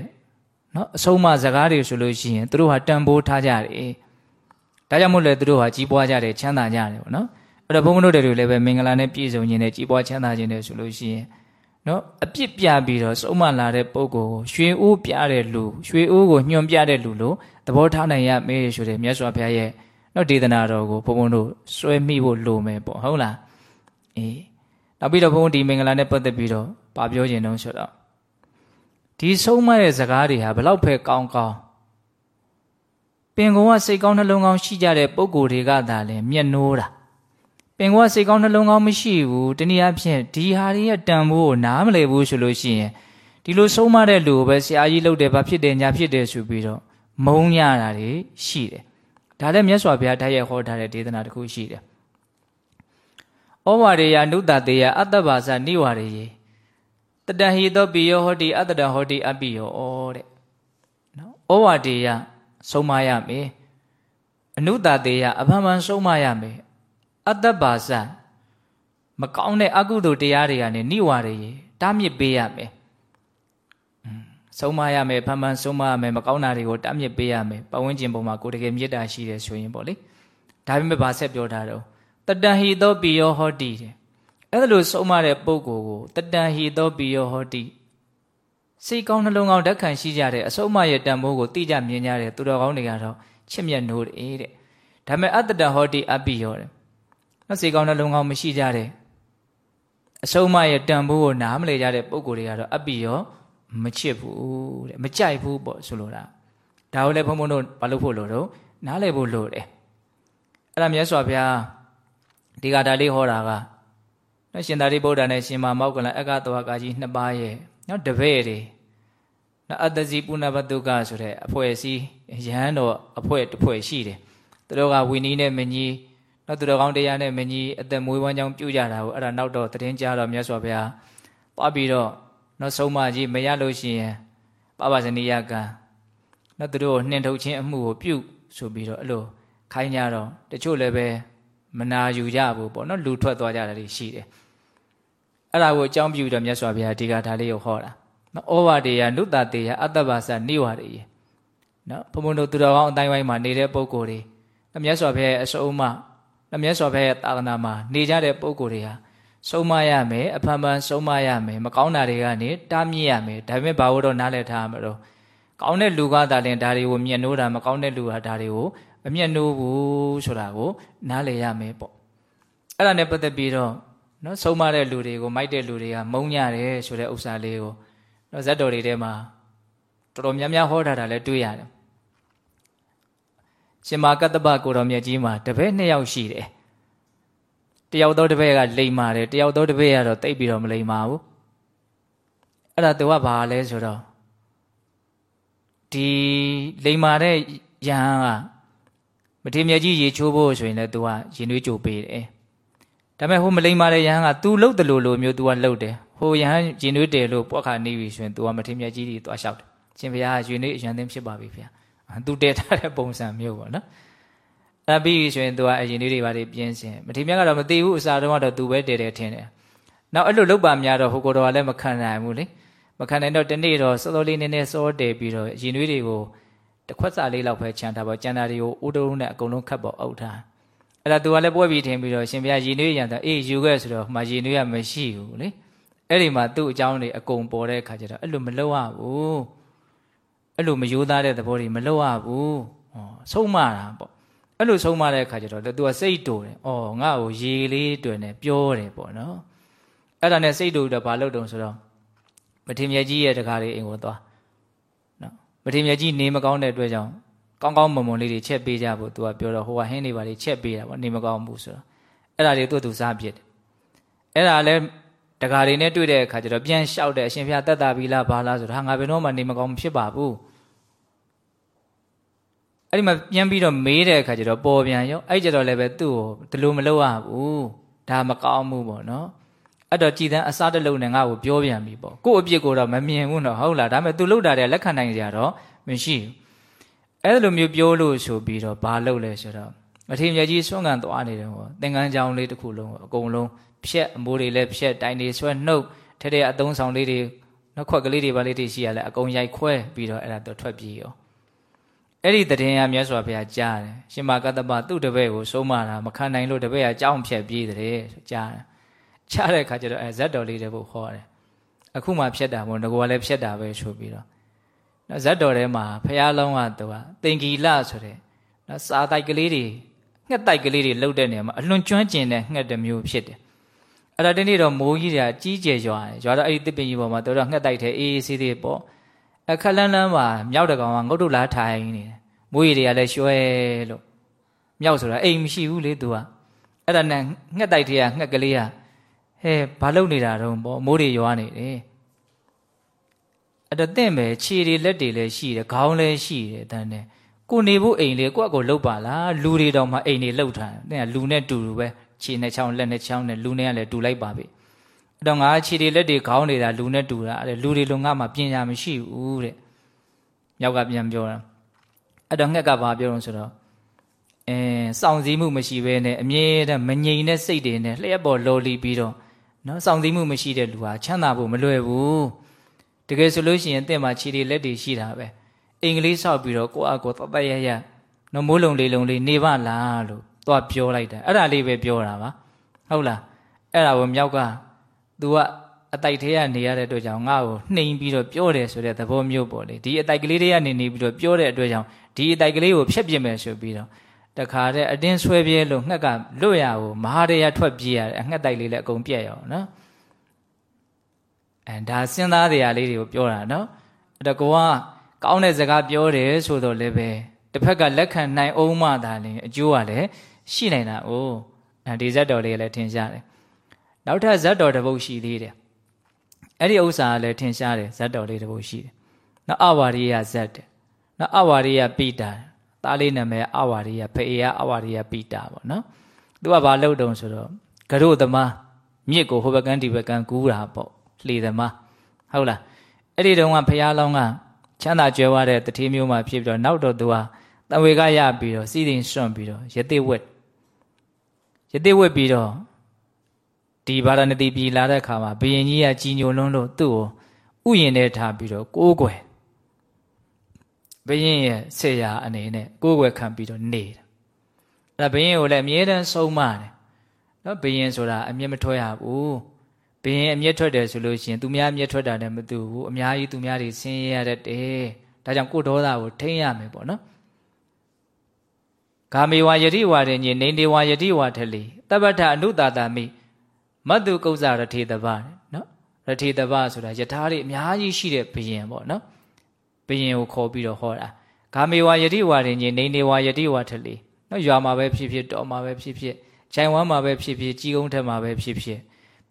နော်အစုံအမစကားတွေဆိုလို့ရှိရင်သူတို့ဟာတန်ဖိုးထားကြတယ်ဒါကြောင့်မို့လဲသူတို့ဟာကြီးပွားကြတယ်ချမ်းသာကြတယ်ပေါ့နော်အဲ့တော့ဘုန်းဘုန်းတို့တွေလည်းပဲမင်္ဂလာနဲ့ပြည့်စုံခြင်းနဲ့ကြီးပွားချမ်းသာခြင်းနဲ့ဆိုလို့ရှိရင်နော်အပြစ်ပြပြီးတော့စုံမလာတဲ့ပုံကိုရွှေအိုးပြတဲ့လူရွှေအိုးကိုညွှန်ပြတဲ့လူလို့သဘောထားနိုင်ရမေးဆိုတဲ့မြတ်စွာဘုရားရဲ့နော်ဒေသနာတော်ကိုဘုံဘုံတို့စွဲမိဖို့လိုမယ်ပေါ့ဟုတ်လားအေးနောက်ပြီးတော့ဘုံဒီမင်္ဂလာနဲ့ပတ်သက်ပြီးတော့ဗာပြောခြင်းတုံးဆိုတော့ ဒီဆုံးမတဲ့ဇကားတွေဟာဘလောက်ပဲကောင်းကောင်းပင်ကုံကစိတ်ကောင်းနှလုံးကောင်းရှိကြတဲ့ပုံကိုယ်တွေကသာလဲမျက်နှိုးတာပင်ကစိတ်ကောင်းနှလုံးကောင်းမရှိဘူးတနည်းအားဖြင့်ဒီဟာတွေရဲ့တန်ဖိုးကိုနားမလည်ဘူးဆိုလို့ရှိရင်ဒီလိုဆုံးမတဲ့လူကိုပဲဆရာကြီးလုပ်တယ်ဘာဖြစ်တယ်ညာဖြစ်တယ်ဆိုပြီးတော့မုန်းရတာတွေရှိတယ်ဒါလည်းမြတ်စွာဘုရားတိုက်ရိုက်ဟောထားတဲ့ဒေသနာတစ်ခုရှိတယ်ဩဝါရေယနုတတေယအတ္တဘာဇနိဝါရေယ တတဟိသောပိယောဟောတိအတ္တဟောတိအပိယောဩတဲ့နော်ဩဝါဒေယဆုံးမရမယ်အနုတတေယအဖန်ဖန်ဆုံးမရမယ်အတ္တဘာဇမကောင်းတဲ့အကုသိုလ်တရားတွေကနေနိဝါရေတားမြစ်ပေးရမယ်ဆုံးမရမယ်ဖန်ဖန်ဆုံးမရမယ်မကောင်းတာတွေကိုတားမြစ်ပေးရမယ်ပဝန်းကျင်ပေါ်မှာကိုတကယ်မေတ္တာရှိတယ်ဆိုရင်ပေါ့လေဒါပေမဲ့ဗာဆက်ပြောထားတော့တတန်ဟိသောပိယောဟောတိတဲ့ အဲ့လိုဆုံးမတဲ့ပုဂ္ဂိုလ်ကိုတတန်ဟိသောပိယောဟောတိစိတ်ကောင်းနှလုံးကောင်းဓာတ်ခံရှိကြတဲ့အဆုံးအမရဲ့တန်ဖိုးကိုသိကြမြင်ကြတဲ့သူတော်ကောင်းတွေကတော့ချစ်မြတ်နိုးတယ်တဲ့ဒါပေမဲ့အတ္တဟောတိအပိယောတဲ့နော်စိတ်ကောင်းနှလုံးကောင်းမရှိကြတဲ့အဆုံးအမရဲ့တန်ဖိုးကိုနားမလည်ကြတဲ့ပုံကိုယ်တွေကတော့အပိယောမချစ်ဘူးတဲ့မကြိုက်ဘူးပေါ့ဆိုလိုတာဒါကိုလည်းဘုံဘုံတို့ဘာလို့ဖို့လို့တော့နားလည်ဖို့လို့တယ်အဲ့ဒါမြတ်စွာဘုရားဒီကဒါလေးဟောတာက နော်ရှင်သာရိပုတ္တရာနဲ့ရှင်မမောက္ကလအက္ခတဝကကြီးနှစ်ပါးရဲ့နော်တပည့်တွေနော်အတ္တစီပုဏ္ဏပတုကဆိုတဲ့အဖွဲ့အစည်းယဟန်တော်အဖွဲ့တစ်ဖွဲ့ရှိတယ်သူတို့ကဝီနီးနဲ့မကြီးနော်သူတော်ကောင်းတရားနဲ့မကြီးအသက်မွေးဝမ်းကြောင်းပြုကြတာကိုအဲ့ဒါနောက်တော့တည်င်းကြတော့မြတ်စွာဘုရားသွားပြီးတော့နော်ဆုံးမကြီးမရလို့ရှိရင်ပပဇနိယကံနော်သူတို့နှင်ထုတ်ခြင်းအမှုကိုပြုဆိုပြီးတော့အဲ့လိုခိုင်းကြတော့တချို့လည်းပဲ မနာယူကြဘူးပေါ့နော်လူထွက်သွားကြတာတွေရှိတယ်အဲ့ဒါကိုအကြောင်းပြုတော့မြတ်စွာဘုရားဒီကဒါလေးကိုဟောတာနော်ဩဝါဒေယနုတတေယအတ္တဘာသနိဝါဒေယနော်ဘုံဘုံတို့သူတော်ကောင်းအတိုင်းဝိုင်းမှာနေတဲ့ပုံကိုယ်တွေမြတ်စွာဘုရားရဲ့အစုံအမမြတ်စွာဘုရားရဲ့သာသနာမှာနေကြတဲ့ပုံကိုယ်တွေဟာဆုံးမရမယ်အဖန်ဖန်ဆုံးမရမယ်မကောင်းတာတွေကနေတားမြစ်ရမယ်ဒါပေမဲ့ဘာလို့တော့နားလည်ထားမှာတော့ကောင်းတဲ့လူကသာလင်ဒါတွေကိုမြင်နိုးတာမကောင်းတဲ့လူကဒါတွေကို မမြင်နိုးဘူးဆိုတာကိုနားလည်ရမယ်ပေါ့အဲ့ဒါနဲ့ပတ်သက်ပြီးတော့နော်ဆုံးမတဲ့လူတွေကိုမိုက်တဲ့လူတွေကမုန်းကြတယ်ဆိုတဲ့ဥစ္စာလေးကိုနော်ဇတ်တော်တွေထဲမှာတော်တော်များများဟောထားတာလည်းတွေ့ရတယ်ရှင်မာကတ္တပကိုတော်မြတ်ကြီးမှာတပည့်နှစ်ယောက်ရှိတယ်တယောက်တော့တပည့်ကလိမ်မာတယ်တယောက်တော့တပည့်ကတော့တိတ်ပြီးတော့မလိမ်မာဘူးအဲ့ဒါသူကဘာလဲဆိုတော့ဒီလိမ်မာတဲ့ယဟန်ကမ ထေမြတ်ကြီးရေချိုးဖို့ဆိုရင်လည်းသူကရင်နှွေးကြိုပေးတယ်ဒါပေမဲ့ဟိုမလိမ်မာတဲ့ယဟန်က तू လှုပ်တယ်လို့လိုမျိုး तू ကလှုပ်တယ်ဟိုယဟန်ရင်နှွေးတယ်လို့ပွက်ခါနေပြီဆိုရင် तू ကမထေမြတ်ကြီးကြီးသွားလျှောက်တယ်ရှင်ဘုရားရင်နှွေးအရန်သိမ်းဖြစ်ပါပြီဗျာ तू တဲထားတဲ့ပုံစံမျိုးပေါ့နော်အဲ့ပြီးဆိုရင် तू ကအရင်လေးတွေပါတွေပြင်းစင်မထေမြတ်ကတော့မသိဘူးအစားတုန်းကတော့ तू ပဲတဲတယ်ထင်တယ်နောက်အဲ့လိုလုတ်ပါများတော့ဟိုကိုတော်ကလည်းမခံနိုင်ဘူးလေမခံနိုင်တော့တနေ့တော့စောစောလေးနည်းနည်းစောတယ်ပြီးတော့ရင်နှွေးတွေကို တစ်ခွက်စာလေးလောက်ပဲခြံထားပေါ့ကျန်တာတွေကိုဥတုံးနဲ့အကုန်လုံးခတ်ပေါ့အုပ်ထားအဲ့ဒါသူကလည်းပွဲပြီးထင်ပြီးတော့ရှင်ဘုရားရင်နှွေးရံတာအေးယူခဲ့ဆိုတော့မှရင်နှွေးရမရှိဘူးလေအဲ့ဒီမှာသူ့အကြောင်းတွေအကုန်ပေါ်တဲ့အခါကျတော့အဲ့လိုမလုပ်ရဘူးအဲ့လိုမယိုးသားတဲ့သဘောတွေမလုပ်ရဘူးဟောဆုံးမတာပေါ့အဲ့လိုဆုံးမတဲ့အခါကျတော့သူကစိတ်တူတယ်ဩငါ့ကိုရေလေးတွင်နဲ့ပြောတယ်ပေါ့နော်အဲ့ဒါနဲ့စိတ်တူတော့ဘာလုပ်တုံဆိုတော့မထေမြတ်ကြီးရဲ့တကားလေးအိမ်ကိုသွားနော် မထေမြတ်ကြီးနေမကောင်းတဲ့အတွက်ကြောင့်ကောင်းကောင်းမွန်မွန်လေးတွေချက်ပေးကြဖို့သူကပြောတော့ဟိုကဟင်းနေပါလေချက်ပေးတာပေါ့နေမကောင်းဘူးဆိုတော့အဲ့ဒါလေးသူ့သူစားပြစ်တယ်အဲ့ဒါလည်းတကားလေးနဲ့တွေ့တဲ့အခါကျတော့ပြန်လျှောက်တယ်အရှင်ဘုရားတတ်တာပြီလားဘာလားဆိုတော့ဟာငါဘယ်တော့မှနေမကောင်းဖြစ်ပါဘူးအဲ့ဒီမှာပြန်ပြီးတော့မေးတဲ့အခါကျတော့ပေါ်ပြန်ရောအဲ့ကျတော့လည်းပဲသူ့ကိုဒီလိုမလုပ်ရဘူးဒါမကောင်းဘူးပေါ့နော် အဲ့တော့ကြည်တန်းအစားတလုံးနဲ့ငါ့ကိုပြောပြန်ပြီပေါ့ကို့အပြစ်ကိုတော့မမြင်ဘူးတော့ဟုတ်လားဒါပေမဲ့ तू လှုပ်တာတဲ့လက်ခံနိုင်ကြတော့မရှိဘူးအဲ့လိုမျိုးပြောလို့ဆိုပြီးတော့ဘာလုပ်လဲဆိုတော့မထေမြတ်ကြီးဆွမ်းကန်သွားနေတယ်ဟောသင်္ကန်းကြောင်လေးတစ်ခုလုံးအကုန်လုံးဖြက်အမိုးတွေလည်းဖြက်တိုင်တွေဆွဲနှုတ်ထဲထဲအသုံးဆောင်လေးတွေနှခွက်ကလေးတွေပါလေးတွေရှိရလဲအကုန်ရိုက်ခွဲပြီးတော့အဲ့ဒါတော့ထွက်ပြေးရောအဲ့ဒီတည်င်းရမြတ်စွာဘုရားကြားတယ်ရှင်မကတ္တပသူ့တပည့်ကိုဆုံးမတာမခံနိုင်လို့တပည့်ကကြောင်းဖြက်ပြေးတယ်ကြားတယ် ချတဲ့ခါကျတော့အဲဇက်တော်လေးတွေဘုဟောတယ်အခုမှဖြတ်တာမို့ငကောလည်းဖြတ်တာပဲဆိုပြီးတော့နော်ဇက်တော်ထဲမှာဖះလုံးကသူကသင်္ကီလဆိုတဲ့နော်စာတိုက်ကလေးတွေငှက်တိုက်ကလေးတွေလှုပ်တဲ့နေရာမှာအလွန်ကျွမ်းကျင်တဲ့ငှက်တစ်မျိုးဖြစ်တယ်အဲ့ဒါဒီနေ့တော့မိုးကြီးတွေကကြီးကျယ်ရွာတယ်ရွာတော့အဲ့ဒီတစ်ပင်ကြီးပေါ်မှာတော်တော်ငှက်တိုက်ထဲအေးအေးဆေးသေးပေါ့အခက်လန်းလန်းမှာမြောက်တကောင်ကငုတ်တုလားထိုင်နေတယ်မိုးရီတွေကလည်းရွှဲလို့မြောက်ဆိုတာအိမ်မရှိဘူးလေသူကအဲ့ဒါနဲ့ငှက်တိုက်ထဲကငှက်ကလေးက ဟဲဘာလုပ်နေတာတော့ပေါ့မိုးတွေရွာနေတယ်အဲ့တော့တင့်ပဲခြေတွေလက်တွေလည်းရှိတယ်ခေါင်းလည်းရှိတယ်တန်းနဲ့ကိုနေဖို့အိမ်လေးကိုယ့်အကိုလှုပ်ပါလားလူတွေတောင်မှအိမ်တွေလှုပ်ထားတယ်လူနဲ့တူတူပဲခြေနဲ့ချောင်းလက်နဲ့ချောင်းနဲ့လူနဲ့ကလည်းတူလိုက်ပါပြီအဲ့တော့ငါခြေတွေလက်တွေခေါင်းနေတာလူနဲ့တူတာအဲ့လူတွေလုံငါမှပြင်ညာမရှိဘူးတဲ့မြောက်ကပြန်ပြောတာအဲ့တော့ငှက်ကဘာပြောလို့ဆိုတော့အဲစောင့်စည်းမှုမရှိဘဲနဲ့အမြဲတမ်းမငြိမ်တဲ့စိတ်တွေနဲ့လျှက်ပေါ်လော်လီပြီးတော့ နော်စောင့်စည်းမှုမရှိတဲ့လူဟာချမ်းသာဖို့မလွယ်ဘူးတကယ်ဆိုလို့ရှိရင်တင့်မှာခြေတွေလက်တွေရှိတာပဲအင်္ဂလိပ်ဆောက်ပြီးတော့ကိုယ့်အကိုတတ်ရရနော်မိုးလုံလေးလုံလေးနေပါလားလို့သွားပြောလိုက်တာအဲ့ဒါလေးပဲပြောတာပါဟုတ်လားအဲ့ဒါကိုမြောက်က तू ကအတိုက်ထဲကနေရတဲ့အတွက်ကြောင့်ငါ့ကိုနှိမ်ပြီးတော့ပြောတယ်ဆိုတဲ့သဘောမျိုးပေါ့လေဒီအတိုက်ကလေးတွေကနေနေပြီးတော့ပြောတဲ့အတွက်ကြောင့်ဒီအတိုက်ကလေးကိုဖျက်ပြစ်မယ်ဆိုပြီးတော့ တခါတဲ့အတင်းဆွဲပြဲလို့ငှက်ကလွတ်ရကိုမဟာရထွက်ပြေးရတယ်အငှက်တိုက်လေးလည်းအကုန်ပြက်ရအောင်နော်အဲဒါစဉ်းစားတရားလေးတွေကိုပြောတာနော်အဲ့တော့ကိုကကောင်းတဲ့စကားပြောတယ်ဆိုတော့လည်းပဲတစ်ဖက်ကလက်ခံနိုင်အောင်မှသာလေအကျိုးကလည်းရှိနိုင်တာ哦အဲဒီဇက်တော်လေးလည်းထင်ရှားတယ်နောက်ထပ်ဇက်တော်တစ်ပုဒ်ရှိသေးတယ်အဲ့ဒီဥစ္စာကလည်းထင်ရှားတယ်ဇက်တော်လေးတစ်ပုဒ်ရှိတယ်နောက်အဝါရိယဇက်တယ်နောက်အဝါရိယပိတာ သားလေးနာမည်အဝါရိယဖေယအဝါရိယပိတာပေါ့နော်သူကဘာလုပ်တုံဆိုတော့ကရုသမားမြစ်ကိုဟိုဘက်ကန်းဒီဘက်ကန်းကူးတာပေါ့လှေသမားဟုတ်လားအဲ့ဒီတုန်းကဖះလောင်းကချမ်းသာကြွယ်ဝတဲ့တတိမျိုးမှာဖြစ်ပြီးတော့နောက်တော့သူကတဝေကရပြီးတော့စီးတင်စွန့်ပြီးတော့ယတိဝက်ယတိဝက်ပြီးတော့ဒီဗာရဏသီပြည်လာတဲ့အခါမှာဘုရင်ကြီးကကြီးညိုလွန်းလို့သူ့ကိုဥယျင်ထဲထားပြီးတော့ကိုးကွယ် ဘုရင်ရဲ့ဆေရာအနေနဲ့ကိုးကွယ်ခံပြီးတော့နေတာအဲ့ဒါဘုရင်ကိုလည်းအမြဲတမ်းဆုံးမတယ်နော်ဘုရင်ဆိုတာအမျက်မထွက်ရဘူးဘုရင်အမျက်ထွက်တယ်ဆိုလို့ရှိရင်သူများအမျက်ထွက်တာလည်းမတူဘူးအများကြီးသူများတွေဆင်းရဲရတတ်တယ်ဒါကြောင့်ကိုဒေါသကိုထိန်းရမယ်ပေါ့နော်ဂာမေဝယတိဝါရေညနေနေဝါယတိဝါထလီတပ္ပထအနုတာတာမိမတ်တုကုဇရထေတပနော်ရထေတပဆိုတာယထာတွေအများကြီးရှိတဲ့ဘုရင်ပေါ့နော် ဘုရင်ကိုခေါ်ပြီးတော့ဟောတာဂာမေဝယတိဝါရေညနေနေဝါယတိဝါထလီနော်ရွာမှာပဲဖြစ်ဖြစ်တော်မှာပဲဖြစ်ဖြစ်ခြိုင်ဝမ်းမှာပဲဖြစ်ဖြစ်ကြီးကုန်းထက်မှာပဲဖြစ်ဖြစ်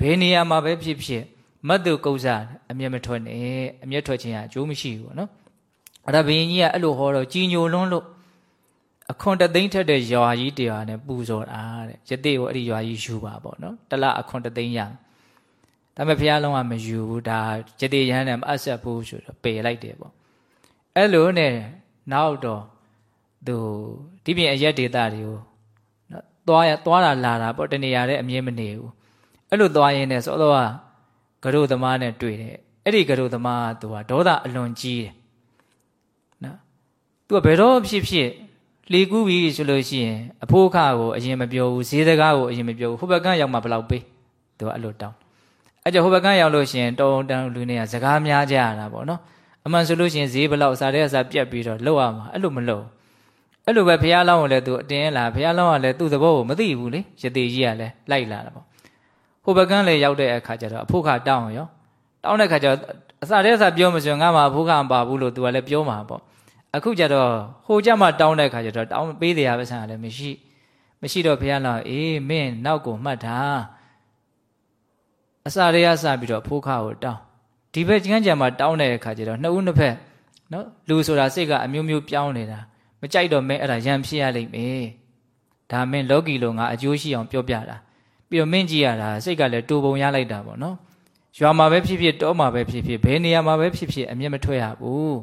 ဘယ်နေရာမှာပဲဖြစ်ဖြစ်မတ်တုကုဇအမျက်မထွက်နဲ့အမျက်ထွက်ခြင်းကအကျိုးမရှိဘူးပေါ့နော်အဲ့ဒါဘုရင်ကြီးကအဲ့လိုဟောတော့ကြီးညိုလွန်းလို့အခွန်တသိန်းထက်တဲ့ရွာကြီးတရားနဲ့ပူဇော်တာတဲ့ယတိကိုအဲ့ဒီရွာကြီးယူပါပေါ့နော်တလအခွန်တသိန်းရဒါပေမဲ့ဘုရားလုံးကမယူဘူးဒါယတိရဟန်းနဲ့မအဆက်ဘူးဆိုတော့ပယ်လိုက်တယ်ပေါ့ အဲ့လိုနဲ့နောက်တော့သူဒီပြင်အရက်ဒေတာတွေကိုနော်သွားရသွားတာလာတာပေါ့တနေရာတဲ့အမြင်မနေဘူးအဲ့လိုသွားရင်းနဲ့စောတော့ကရုသမားနဲ့တွေ့တယ်အဲ့ဒီကရုသမားကသူကဒေါသအလွန်ကြီးတယ်နော်သူကဘယ်တော့ဖြစ်ဖြစ်လေကူးပြီဆိုလို့ရှိရင်အဖိုးခကိုအရင်မပြောဘူးဈေးစကားကိုအရင်မပြောဘူးဟိုဘက်ကရောက်မှဘယ်လောက်ပေးသူကအဲ့လိုတောင်းအဲ့ကြောင့်ဟိုဘက်ကရောက်လို့ရှိရင်တုံတန်းလူတွေကစကားများကြရတာပေါ့နော် အမှန်ဆိုလို့ရှိရင်ဈေးဘယ်လောက်စားတဲ့အစားပြက်ပြီးတော့လောက်ရမှာအဲ့လိုမလုပ်အဲ့လိုပဲဘုရားလောင်းကိုလည်းသူအတင်းလာဘုရားလောင်းကလည်းသူ့သဘောကိုမသိဘူးလေယတိကြီးကလည်းလိုက်လာတာပေါ့ဟိုဘက်ကလည်းရောက်တဲ့အခါကျတော့အဖို့ခတောင်းရောတောင်းတဲ့အခါကျတော့အစားတဲ့အစားပြောမစွန်ငါမှအဖို့ခမပါဘူးလို့သူကလည်းပြောမှာပေါ့အခုကျတော့ဟိုကြမှာတောင်းတဲ့ခါကျတော့တောင်းပေးတရားပဲဆန်လည်းမရှိ မရှိတော့ဘုရားလာအေးမင်းနောက်ကိုမှတ်တာအစာတွေကစပြီးတော့ဖိုးခါကိုတောင်း ဒီဘက်ကျန်းကြံမှာတောင်းတဲ့အခါကျတော့နှစ်ဦးနှစ်ဖက်နော်လူဆိုတာစိတ်ကအမျိုးမျိုးပြောင်းနေတာမကြိုက်တော့မင်းအဲ့ဒါရံဖြစ်ရလိမ့်မယ်ဒါမင်းလောကီလိုငါအကျိုးရှိအောင်ပြောပြတာပြီးတော့မင်းကြည့်ရတာစိတ်ကလည်းတူပုံရလိုက်တာပေါ့နော်ရွာမှာပဲဖြစ်ဖြစ်တောမှာပဲဖြစ်ဖြစ်ဘယ်နေရာမှာပဲဖြစ်ဖြစ်အမျက်မထွက်ရဘူး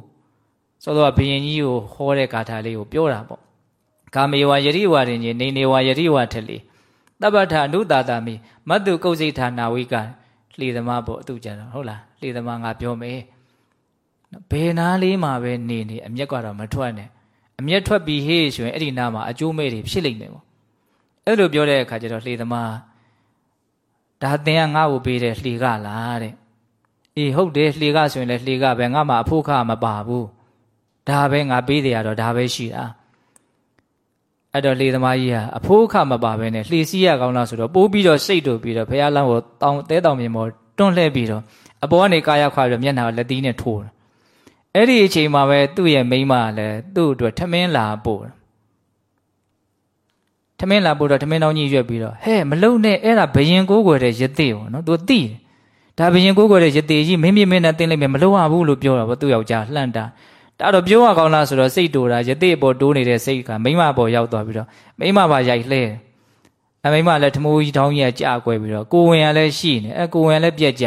စောစောဘုရင်ကြီးကိုဟောတဲ့ဂါထာလေးကိုပြောတာပေါ့ကာမေဝယတိဝရင်ကြီးနေနေဝယတိဝထလေတပ္ပထအနုတာတာမိမတ်တုကုတ်စိဌာနာဝိက လှေသမားပေါ့အတူကြတာဟုတ်လားလှေသမားငါပြောမယ်ဘယ်နာလေးမှာပဲနေနေအမျက်ကတော့မထွက်နဲ့အမျက်ထွက်ပြီးဟေးဆိုရင်အဲ့ဒီနာမှာအကျိုးမဲ့တွေဖြစ်လိမ့်မယ်ပေါ့အဲ့လိုပြောတဲ့အခါကျတော့လှေသမားဒါသင်ကငါ့ကိုပေးတဲ့လှေကလားတဲ့အေးဟုတ်တယ်လှေကဆိုရင်လည်းလှေကပဲငါမှအဖို့ခမပါဘူးဒါပဲငါပေးတယ်ရတော့ဒါပဲရှိတာ အဲ့တော့လေသမားကြီးဟာအဖိုးအခမပါပဲနဲ့လှေစီးရကောင်းလားဆိုတော့ပိုးပြီးတော့စိတ်တို့ပြီးတော့ဘုရားလောင်းကိုတောင်းတဲတောင်မြင်ပေါ်တွန့်လှဲပြီးတော့အပေါ်ကနေကာယခွာပြီးတော့မျက်နှာကိုလက်သီးနဲ့ထိုးတယ်အဲ့ဒီအချိန်မှာပဲသူ့ရဲ့မိန်းမလည်းသူ့အတွက်ထမင်းလာပို့တယ်ထမင်းလာပို့တော့ထမင်းတောင်းကြီးရွက်ပြီးတော့ဟဲ့မလုံနဲ့အဲ့ဒါဘယင်ကိုးကွယ်တဲ့ရသေးပေါ့နော်သူသိတယ်ဒါဘယင်ကိုးကွယ်တဲ့ရသေးကြီးမင်းမြင့်မင်းနဲ့တင်းလိုက်မယ်မလုံရဘူးလို့ပြောတာပေါ့သူ့ယောက်ျားလှန့်တာ ဒါတော့ပြောရကောင်းလားဆိုတော့စိတ်တူတာယသိအပေါ်တိုးနေတဲ့စိတ်ကမိမအပေါ်ရောက်သွားပြီးတော့မိမပါရိုက်လှဲအမိမလည်းထမိုးကြီးထောင်းကြီးကကြာကွယ်ပြီးတော့ကိုဝင်ရလည်းရှိနေအဲကိုဝင်လည်းပြက်ကြ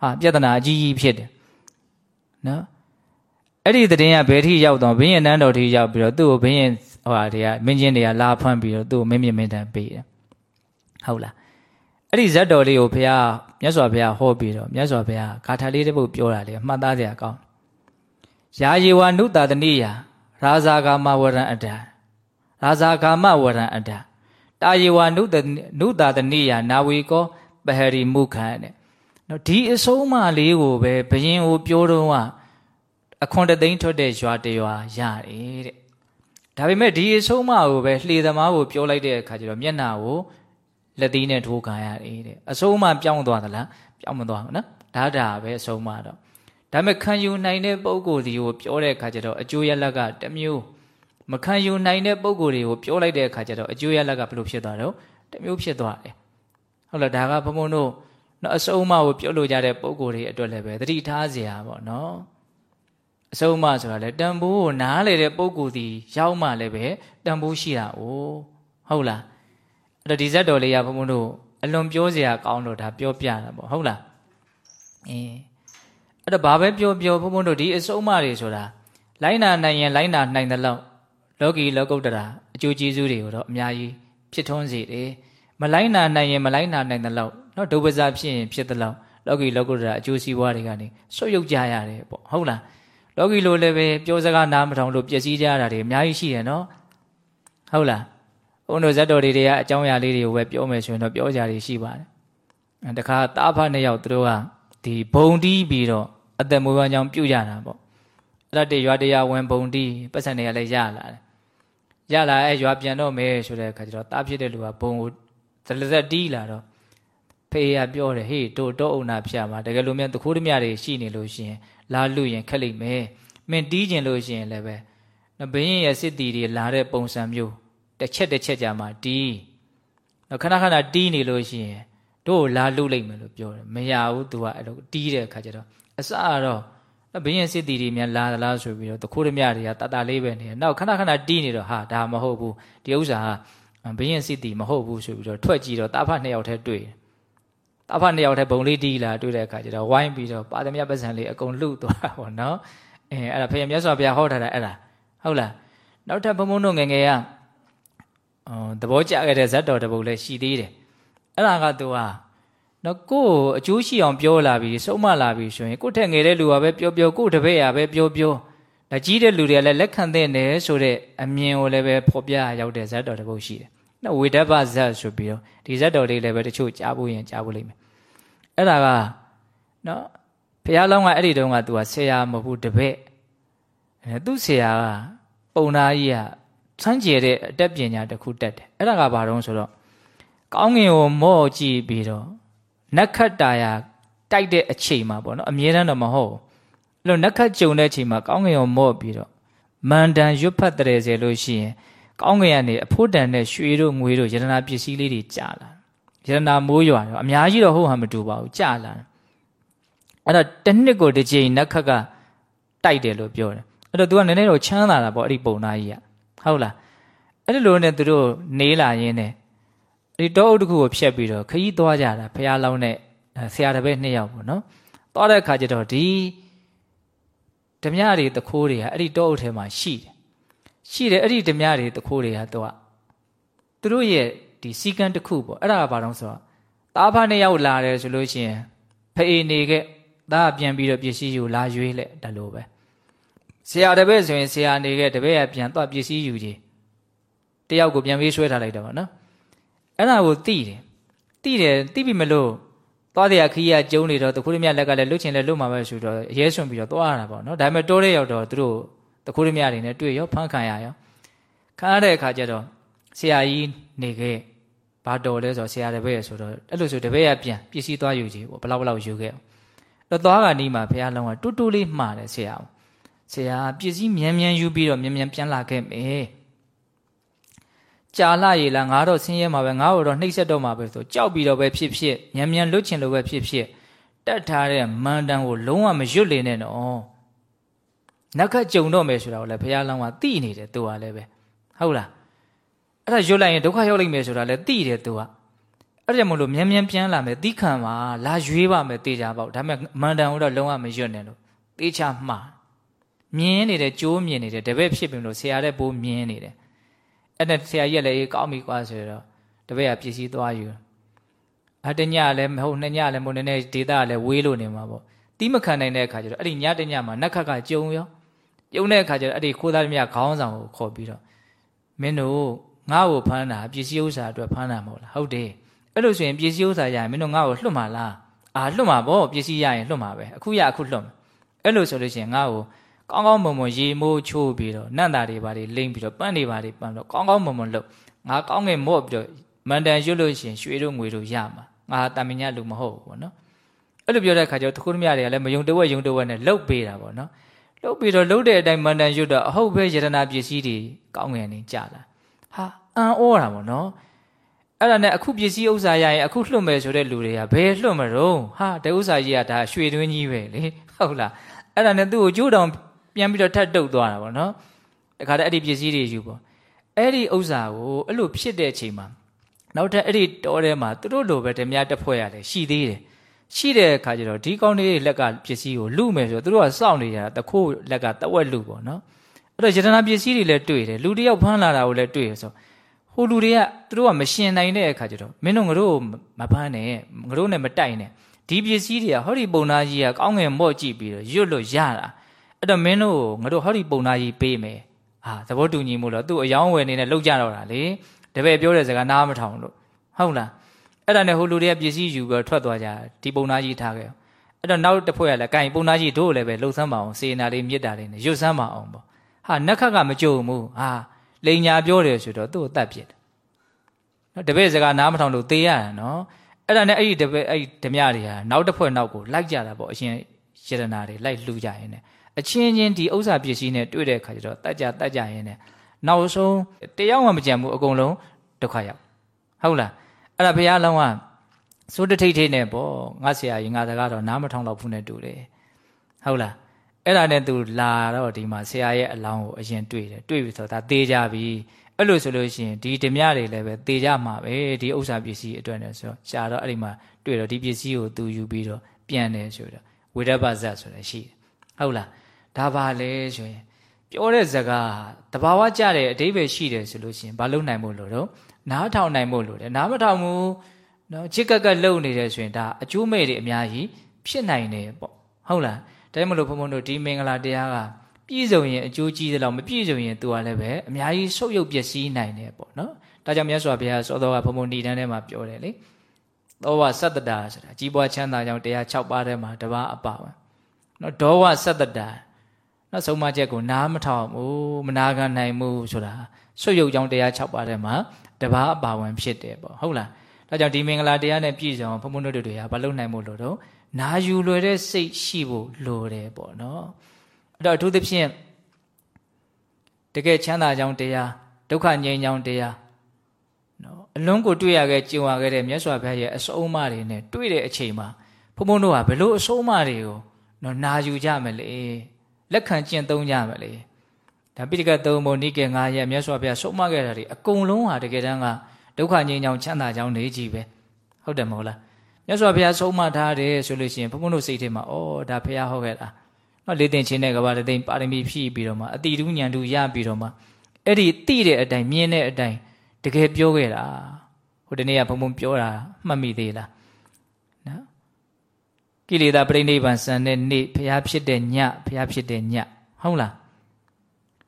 ဟာပြဿနာအကြီးကြီးဖြစ်တယ်နော်အဲ့ဒီတည်င်းကဘယ်ထိရောက်တော့ဘင်းရင်နန်းတော်ထိရောက်ပြီးတော့သူ့ကိုဘင်းရင်ဟိုဟာတွေကမင်းချင်းတွေကလာဖမ်းပြီးတော့သူ့ကိုမင်းမြင့်မင်းတန်ပေးတယ်ဟုတ်လားအဲ့ဒီဇတ်တော်လေးကိုဘုရားမြတ်စွာဘုရားဟောပြီးတော့မြတ်စွာဘုရားဂါထာလေးတစ်ပုဒ်ပြောတာလေမှတ်သားစရာကောင်း ယာယေဝနုတာတနိယရာဇာကာမဝရံအတ္တရာဇာကာမဝရံအတ္တတာယေဝနုတနုတာတနိယနာဝေကောပဟရိမုခံတဲ့နော်ဒီအဆုံးအမလေးကိုပဲဘယင်ကိုပြောတော့ကအခွန်တသိန်းထွက်တဲ့ရွာတရွာရတယ်တဲ့ဒါပေမဲ့ဒီအဆုံးအမကိုပဲလှေသမားကိုပြောလိုက်တဲ့အခါကျတော့မျက်နှာကိုလက်သီးနဲ့ထိုးခံရတယ်တဲ့အဆုံးအမပြောင်းသွားသလားပြောင်းမသွားဘူးနော်ဒါဒါပဲအဆုံးအမတော့ ဒါပေမဲ့ခံယူနိုင်တဲ့ပုံကိုယ်ဒီကိုပြောတဲ့အခါကျတော့အကျိုးရလက်ကတမျိုးမခံယူနိုင်တဲ့ပုံကိုယ်တွေကိုပြောလိုက်တဲ့အခါကျတော့အကျိုးရလက်ကဘယ်လိုဖြစ်သွားတော့တမျိုးဖြစ်သွားတယ်ဟုတ်လားဒါကဘုံဘုံတို့နော်အစုံအမကိုပြောလို့ကြတဲ့ပုံကိုယ်တွေအတွက်လည်းပဲသတိထားစရာပေါ့နော်အစုံအမဆိုတာလေတန်ဖိုးကိုနားလေတဲ့ပုံကိုယ်ဒီရောက်မှလည်းပဲတန်ဖိုးရှိတာ哦ဟုတ်လားအဲ့တော့ဒီဇက်တော်လေးကဘုံဘုံတို့အလွန်ပြောစရာကောင်းလို့ဒါပြောပြတာပေါ့ဟုတ်လားအင်း အဲ့တော့ဘာပဲပြောပြောဘုံဘုံတို့ဒီအစုံအမတွေဆိုတာလိုင်းနာနိုင်ရင်လိုင်းနာနိုင်တဲ့လောက်လောကီလောကုတ္တရာအကျိုးကျေးဇူးတွေကိုတော့အများကြီးဖြစ်ထွန်းစေတယ်မလိုင်းနာနိုင်ရင်မလိုင်းနာနိုင်တဲ့လောက်နော်ဒုပဇာဖြစ်ရင်ဖြစ်တဲ့လောက်လောကီလောကုတ္တရာအကျိုးစီးပွားတွေကနေဆွတ်ယုတ်ကြရတယ်ပေါ့ဟုတ်လားလောကီလိုလည်းပဲပြောစကားနားမထောင်လို့ပျက်စီးကြတာတွေအများကြီးရှိတယ်နော်ဟုတ်လားဘုန်းတို့ဇတ်တော်တွေတွေကအကြောင်းအရာလေးတွေကိုပဲပြောမယ်ဆိုရင်တော့ပြောကြတွေရှိပါတယ်တခါတားဖနှစ်ယောက်သူတို့က ဒီဘုံတီးပြီးတော့အသက်မွေးဝမ်းကြောင်းပြုတ်ကြတာပေါ့အဲ့ဒါတရွာတရားဝင်ဘုံတီးပတ်စံတွေကလည်းရလာတယ်ရလာအဲရွာပြန်တော့မယ်ဆိုတဲ့အခါကျတော့တားဖြစ်တဲ့လူကဘုံကိုဇလဇက်တီးလာတော့ဖေးရပြောတယ်ဟေးတို့တော့အုံနာဖျားမှာတကယ်လို့မြန်တခိုးတမြတွေရှိနေလို့ရှိရင်လာလူရင်ခက်လိမ့်မယ်မင်းတီးကျင်လို့ရှိရင်လည်းပဲဘင်းရဲ့စစ်တီတွေလာတဲ့ပုံစံမျိုးတစ်ချက်တစ်ချက်ကြာမှတီးတော့ခဏခဏတီးနေလို့ရှိရင် တို့လာလူလိမ့်မယ်လို့ပြောတယ်မရဘူး तू ကအဲ့လိုတီးတဲ့အခါကျတော့အစတော့ဘင်းရဲ့စစ်တီတွေမြန်လာသလားဆိုပြီးတော့တခိုးတမြတွေကတတလေးပဲနေတယ်နောက်ခဏခဏတီးနေတော့ဟာဒါမဟုတ်ဘူးဒီဥစ္စာဟာဘင်းရဲ့စစ်တီမဟုတ်ဘူးဆိုပြီးတော့ထွက်ကြည့်တော့တာဖတ်နှစ်ယောက်ထဲတွေ့တယ်တာဖတ်နှစ်ယောက်ထဲဘုံလေးတီးလာတွေ့တဲ့အခါကျတော့ဝိုင်းပြီးတော့ပါသမျှပတ်စံလေးအကုန်လှုပ်သွားတာပေါ့နော်အဲအဲ့ဒါဖေရမြတ်စွာဘုရားဟောထားတာအဲ့ဒါဟုတ်လားနောက်ထပ်ဘုံဘုံတို့ငငယ်ကအော်သဘောကျခဲ့တဲ့ဇတ်တော်တပုတ်လည်းရှိသေးတယ် အဲ့ဒါကသူကနော်ကိုယ်အကျိုးရှိအောင်ပြောလာပြီးစုံမလာပြီးဆိုရင်ကိုယ်ထက်ငယ်တဲ့လူကပဲပြောပြောကိုယ်တပည့်ရပဲပြောပြောဒါကြီးတဲ့လူတွေကလည်းလက်ခံတဲ့နယ်ဆိုတဲ့အမြင်ကိုလည်းပဲဖော်ပြရောက်တဲ့ဇတ်တော်တပုတ်ရှိတယ်နော်ဝေဒဘဇတ်ဆိုပြီးတော့ဒီဇတ်တော်လေးလည်းပဲတချို့ကြားဖို့ရင်ကြားဖို့လိမ့်မယ်အဲ့ဒါကနော်ဘုရားလောင်းကအဲ့ဒီတုန်းကသူကဆရာမဟုတ်ဘူးတပည့်အဲသူ့ဆရာကပုံနာကြီးကဆန်းကျယ်တဲ့အတတ်ပညာတစ်ခုတက်တယ်အဲ့ဒါကဘာတုံးဆိုတော့ ကောင်းငင်ကိုမော့ကြည့်ပြီးတော့နက်ခတ်တာယာတိုက်တဲ့အချိန်မှာပေါ့နော်အမြဲတမ်းတော့မဟုတ်ဘူးအဲ့လိုနက်ခတ်ကြုံတဲ့အချိန်မှာကောင်းငင်ကိုမော့ပြီးတော့မန်တန်ရွတ်ဖတ်တဲ့စေလို့ရှိရင်ကောင်းငင်ကနေအဖို့တန်တဲ့ရွှေတို့ငွေတို့ယတနာပစ္စည်းလေးတွေကြာလာယတနာမိုးရွာတော့အများကြီးတော့ဟုတ်ဟန်မတူပါဘူးကြာလာအဲ့တော့တစ်နှစ်ကိုတစ်ချိန်နက်ခတ်ကတိုက်တယ်လို့ပြောတယ်အဲ့တော့ तू ကနည်းနည်းတော့ချမ်းသာတာပေါ့အဲ့ဒီပုံသားကြီးကဟုတ်လားအဲ့ဒီလိုနဲ့သူတို့နေလာရင်းနဲ့ ဒီတောအုပ်တစ်ခုကိုဖျက်ပြီးတော့ခကြီးသွားကြတာဖះလောင်းနဲ့ဆရာတပည့်နှစ်ယောက်ပေါ့နော်သွားတဲ့အခါကျတော့ဒီဓမြတွေတခိုးတွေကအဲ့ဒီတောအုပ်ထဲမှာရှိတယ်ရှိတယ်အဲ့ဒီဓမြတွေတခိုးတွေကသူကသူတို့ရဲ့ဒီစီကံတစ်ခုပေါ့အဲ့ဒါကဘာလို့ဆိုတော့တားဖားနှစ်ယောက်လာတယ်ဆိုလို့ရှိရင်ဖေးနေခဲ့သားပြန်ပြီးတော့ပစ္စည်းယူလာရွေးလက်ဒါလိုပဲဆရာတပည့်ဆိုရင်ဆရာနေခဲ့တပည့်ကပြန်သွားပစ္စည်းယူကြီးတယောက်ကိုပြန်ပြီးဆွဲထားလိုက်တော့ဗောနော် အဲ့ဒါကိုသိတယ်သိတယ်သိပြီမလို့သွားတဲ့ခီးရကျုံနေတော့တခုရမြလက်ကလည်းလွတ်ချင်လည်းလွတ်မှာပဲဆိုတော့ရဲဆွန်ပြီးတော့သွားရတာပေါ့နော်ဒါပေမဲ့တိုးတဲ့ရောက်တော့သူတို့တခုရမြတွေနဲ့တွေ့ရောဖမ်းခံရရောခံရတဲ့အခါကျတော့ဆရာကြီးနေခဲ့ဘာတော်လဲဆိုတော့ဆရာတပည့်ဆိုတော့အဲ့လိုဆိုတပည့်ရပြန်ပစ္စည်းသွားယူကြီးပေါ့ဘလောက်ဘလောက်ယူခဲ့တော့သွားကနီးမှာဘုရားလုံးကတူတူလေးမှားတယ်ဆရာဆရာပစ္စည်းမြန်မြန်ယူပြီးတော့မြန်မြန်ပြန်လာခဲ့မယ် ကြာလာရည်လားငါတော့ဆင်းရဲမှာပဲငါ့ကိုတော့နှိပ်စက်တော့မှာပဲဆိုကြောက်ပြီးတော့ပဲဖြစ်ဖြစ်မြန်မြန်လွတ်ချင်လို့ပဲဖြစ်ဖြစ်တက်ထားတဲ့မန်တန်ကိုလုံးဝမရွတ်လေနဲ့နော်နက်ခတ်ကြုံတော့မယ်ဆိုတာကိုလည်းဘုရားလောင်းကသိနေတယ်သူကလည်းပဲဟုတ်လားအဲ့ဒါရွတ်လိုက်ရင်ဒုက္ခရောက်လိမ့်မယ်ဆိုတာလည်းသိတယ်သူကအဲ့ဒါမို့လို့မြန်မြန်ပြန်လာမယ်သီးခံပါလာရွေးပါမယ်တေချာပေါ့ဒါပေမဲ့မန်တန်ကိုတော့လုံးဝမရွတ်နဲ့လို့တေချာမှားမြင်နေတဲ့ကြိုးမြင်နေတဲ့တပည့်ဖြစ်ပြီလို့ဆရာတဲ့ဘိုးမြင်နေတယ် အဲ့နဲ့ဆရာကြီးလည်းကောင်းပြီကွာဆိုတော့တပည့်ကပစ္စည်းသွားယူအတညလည်းမဟုတ်နှစ်ညလည်းမဟုတ်နည်းနည်းဒေတာလည်းဝေးလို့နေမှာပေါ့တီးမခံနိုင်တဲ့အခါကျတော့အဲ့ဒီညတညမှာနက်ခတ်ကကြုံရောကြုံတဲ့အခါကျတော့အဲ့ဒီခိုးသားမြတ်ခေါင်းဆောင်ကိုခေါ်ပြီးတော့မင်းတို့ငါ့ကိုဖမ်းတာပစ္စည်းဥစ္စာအတွက်ဖမ်းတာမဟုတ်လားဟုတ်တယ်အဲ့လိုဆိုရင်ပစ္စည်းဥစ္စာရရင်မင်းတို့ငါ့ကိုလွတ်မှာလားအာလွတ်မှာပေါ့ပစ္စည်းရရင်လွတ်မှာပဲအခုရအခုလွတ်မှာအဲ့လိုဆိုလို့ရှိရင်ငါ့ကို ကောင်းကောင်းမွန်မွန်ရေမိုးချိုးပြီးတော့နန့်တာတွေပါတွေလိမ့်ပြီးတော့ပန်းတွေပါတွေပန်းတော့ကောင်းကောင်းမွန်မွန်လုပ်ငါကောင်းငယ်မော့ပြီးတော့မန်တန်ရွတ်လို့ရှိရင်ရွှေတို့ငွေတို့ရမှာငါတာမင်ညလူမဟုတ်ဘူးပေါ့နော်အဲ့လိုပြောတဲ့ခါကျတော့တခုတည်းမြတွေကလည်းမယုံတဝက်ယုံတဝက်နဲ့လှုပ်ပေးတာပေါ့နော်လှုပ်ပြီးတော့လှုပ်တဲ့အတိုင်းမန်တန်ရွတ်တော့အဟုတ်ပဲယတနာပစ္စည်းတွေကောင်းငယ်နေကြလာဟာအံ့ဩတာပေါ့နော်အဲ့ဒါနဲ့အခုပစ္စည်းဥစ္စာရရင်အခုလွတ်မယ်ဆိုတဲ့လူတွေကဘယ်လွတ်မလို့ဟာတဥစ္စာကြီးကဒါရွှေတွင်းကြီးပဲလေဟုတ်လားအဲ့ဒါနဲ့သူ့ကိုကြိုးတောင် ပြန်ပြီးတော့ထပ်တုပ်သွားတာပေါ့နော်တခါတည်းအဲ့ဒီပစ္စည်းတွေယူပေါ့အဲ့ဒီဥစ္စာကိုအဲ့လိုဖြစ်တဲ့အချိန်မှာနောက်ထပ်အဲ့ဒီတောထဲမှာသူတို့လိုပဲဓမြတက်ဖွဲ့ရတယ်ရှိသေးတယ်ရှိတဲ့အခါကျတော့ဒီကောင်းလေးလက်ကပစ္စည်းကိုလူမယ်ဆိုတော့သူတို့ကစောင့်နေကြတာတခိုးလက်ကတဝက်လူပေါ့နော်အဲ့တော့ယတနာပစ္စည်းတွေလည်းတွေ့တယ်လူတယောက်ဖမ်းလာတာကိုလည်းတွေ့ရဆိုဟိုလူတွေကသူတို့ကမရှင်နိုင်တဲ့အခါကျတော့မင်းတို့ငါတို့မဖမ်းနဲ့ငါတို့နဲ့မတိုက်နဲ့ဒီပစ္စည်းတွေကဟောဒီပုံနာကြီးကကောင်းငယ်မော့ကြည့်ပြီးတော့ရွတ်လို့ရတာ အဲ့တော့မင်းတို့ငါတို့ဟောဒီပုံနာကြီးပေးမယ်ဟာသဘောတူညီမှုတော့သူ့အယောင်းဝယ်နေနဲ့လောက်ကြတော့တာလေတပည့်ပြောတဲ့စကားနားမထောင်လို့ဟုတ်လားအဲ့ဒါနဲ့ဟိုလူတွေကပစ္စည်းယူပြီးထွက်သွားကြဒီပုံနာကြီးထားခဲ့အဲ့တော့နောက်တစ်ဖွဲ့ကလည်းကင်ပုံနာကြီးတို့လည်းပဲလှုပ်ဆမ်းပါအောင်စေနာလေးမြစ်တာလေးနဲ့ရွတ်ဆမ်းပါအောင်ပေါ့ဟာနက်ခတ်ကမကြုံဘူးဟာလိန်ညာပြောတယ်ဆိုတော့သူ့ကိုတတ်ပြစ်တယ်နော်တပည့်စကားနားမထောင်လို့သေရတာနော်အဲ့ဒါနဲ့အဲ့ဒီတပည့်အဲ့ဒီဓမြတွေဟာနောက်တစ်ဖွဲ့နောက်ကိုလိုက်ကြတာပေါ့အရှင်ယတနာတွေလိုက်လှူကြရင်နဲ့ အချင်းချင်းဒီဥစ္စာပစ္စည်းနဲ့တွေ့တဲ့အခါကျတော့တတ်ကြတတ်ကြရင်နဲ့နောက်ဆုံးတယောက်မှမကြံဘူးအကုန်လုံးဒုက္ခရောက်ဟုတ်လားအဲ့ဒါဘုရားလုံးကစိုးတထိတ်ထိတ်နဲ့ပေါ့ငါဆရာကြီးငါစကားတော့နားမထောင်တော့ဘူးနဲ့တူတယ်ဟုတ်လားအဲ့ဒါနဲ့သူလာတော့ဒီမှာဆရာရဲ့အလောင်းကိုအရင်တွေ့တယ်တွေ့ပြီဆိုတော့ဒါသေးကြပြီအဲ့လိုဆိုလို့ရှိရင်ဒီဓမြတွေလည်းပဲသေကြမှာပဲဒီဥစ္စာပစ္စည်းအတွက်နဲ့ဆိုတော့ရှားတော့အဲ့ဒီမှာတွေ့တော့ဒီပစ္စည်းကိုသူယူပြီးတော့ပြန်တယ်ဆိုတော့ဝိရပဇတ်ဆိုတာရှိတယ်ဟုတ်လား ဒါပါလေဆိုရင်ပြောတဲ့ဇကားတဘာဝကြတဲ့အတိပ္ပယ်ရှိတယ်ဆိုလို့ရှိရင်ဘာလုပ်နိုင်မို့လို့တော့နားထောင်နိုင်မို့လို့တယ်နားမထောင်ဘူးနော်ချစ်ကက်ကက်လုံနေတယ်ဆိုရင်ဒါအကျိုးမဲ့တွေအများကြီးဖြစ်နိုင်တယ်ပေါ့ဟုတ်လားဒါမှမဟုတ်ဘုံဘုံတို့ဒီမင်္ဂလာတရားကပြည့်စုံရင်အကျိုးကြီးသလောက်မပြည့်စုံရင်သူကလည်းပဲအများကြီးဆုပ်ယုပ်ပျက်စီးနိုင်တယ်ပေါ့နော်ဒါကြောင့်မြတ်စွာဘုရားစောတော်ကဘုံဘုံဏိဒန်းထဲမှာပြောတယ်လေသောဝသတ္တတာဆိုတာကြီးပွားချမ်းသာကြောင့်တရား6ပါးထဲမှာတပါးအပါဝင်နော်ဒေါဝသတ္တတာ နော်ဆုံးမချက်ကိုနားမထောင်ဘူးမနာခံနိုင်ဘူးဆိုတာဆွတ်ယုတ်ကြောင့်တရား6ပါးထဲမှာတပါးအပါဝင်ဖြစ်တယ်ပေါ့ဟုတ်လားဒါကြောင့်ဒီမင်္ဂလာတရားနဲ့ပြည့်စုံဘုံဘုံတို့တွေကဘာလို့နိုင်မို့လို့တော့နာယူလွယ်တဲ့စိတ်ရှိဖို့လိုတယ်ပေါ့နော်အဲ့တော့အထူးသဖြင့်တကယ်ချမ်းသာကြောင်းတရားဒုက္ခငြိမ်းချမ်းတရားနော်အလုံးကိုတွေ့ရခဲ့ကြုံရခဲ့တဲ့မြတ်စွာဘုရားရဲ့အစုံအမတွေနဲ့တွေ့တဲ့အချိန်မှာဘုံဘုံတို့ကဘယ်လိုအစုံအမတွေကိုနော်နာယူကြမလဲ လက်ခံကျင့်သုံးကြမလဲဒါပိဋကတ်သုံးပုံနိကေ9ရက်မြတ်စွာဘုရားဆုံးမခဲ့တာတွေအကုန်လုံးဟာတကယ်တမ်းကဒုက္ခငြိမ်းချမ်းချမ်းသာကြောင်းနေကြီးပဲဟုတ်တယ်မဟုတ်လားမြတ်စွာဘုရားဆုံးမထားတယ်ဆိုလို့ရှိရင်ဘုန်းဘုန်းတို့စိတ်ထဲမှာဩဒါဘုရားဟုတ်ခဲ့တာနော်လေးတင်ချင်းတဲ့ကဘာတိန်ပါရမီဖြည့်ပြီးတော့မှအတိတူးညံတူးရပြီးတော့မှအဲ့ဒီတိတဲ့အတိုင်းမြင်တဲ့အတိုင်းတကယ်ပြောခဲ့တာဟိုတနေ့ကဘုံဘုံပြောတာမှတ်မိသေးလားနော် ကိလေသာပြိဋိဘံစံတဲ့နေ့ဘုရားဖြစ်တဲ့ညဘုရားဖြစ်တဲ့ညဟုတ်လား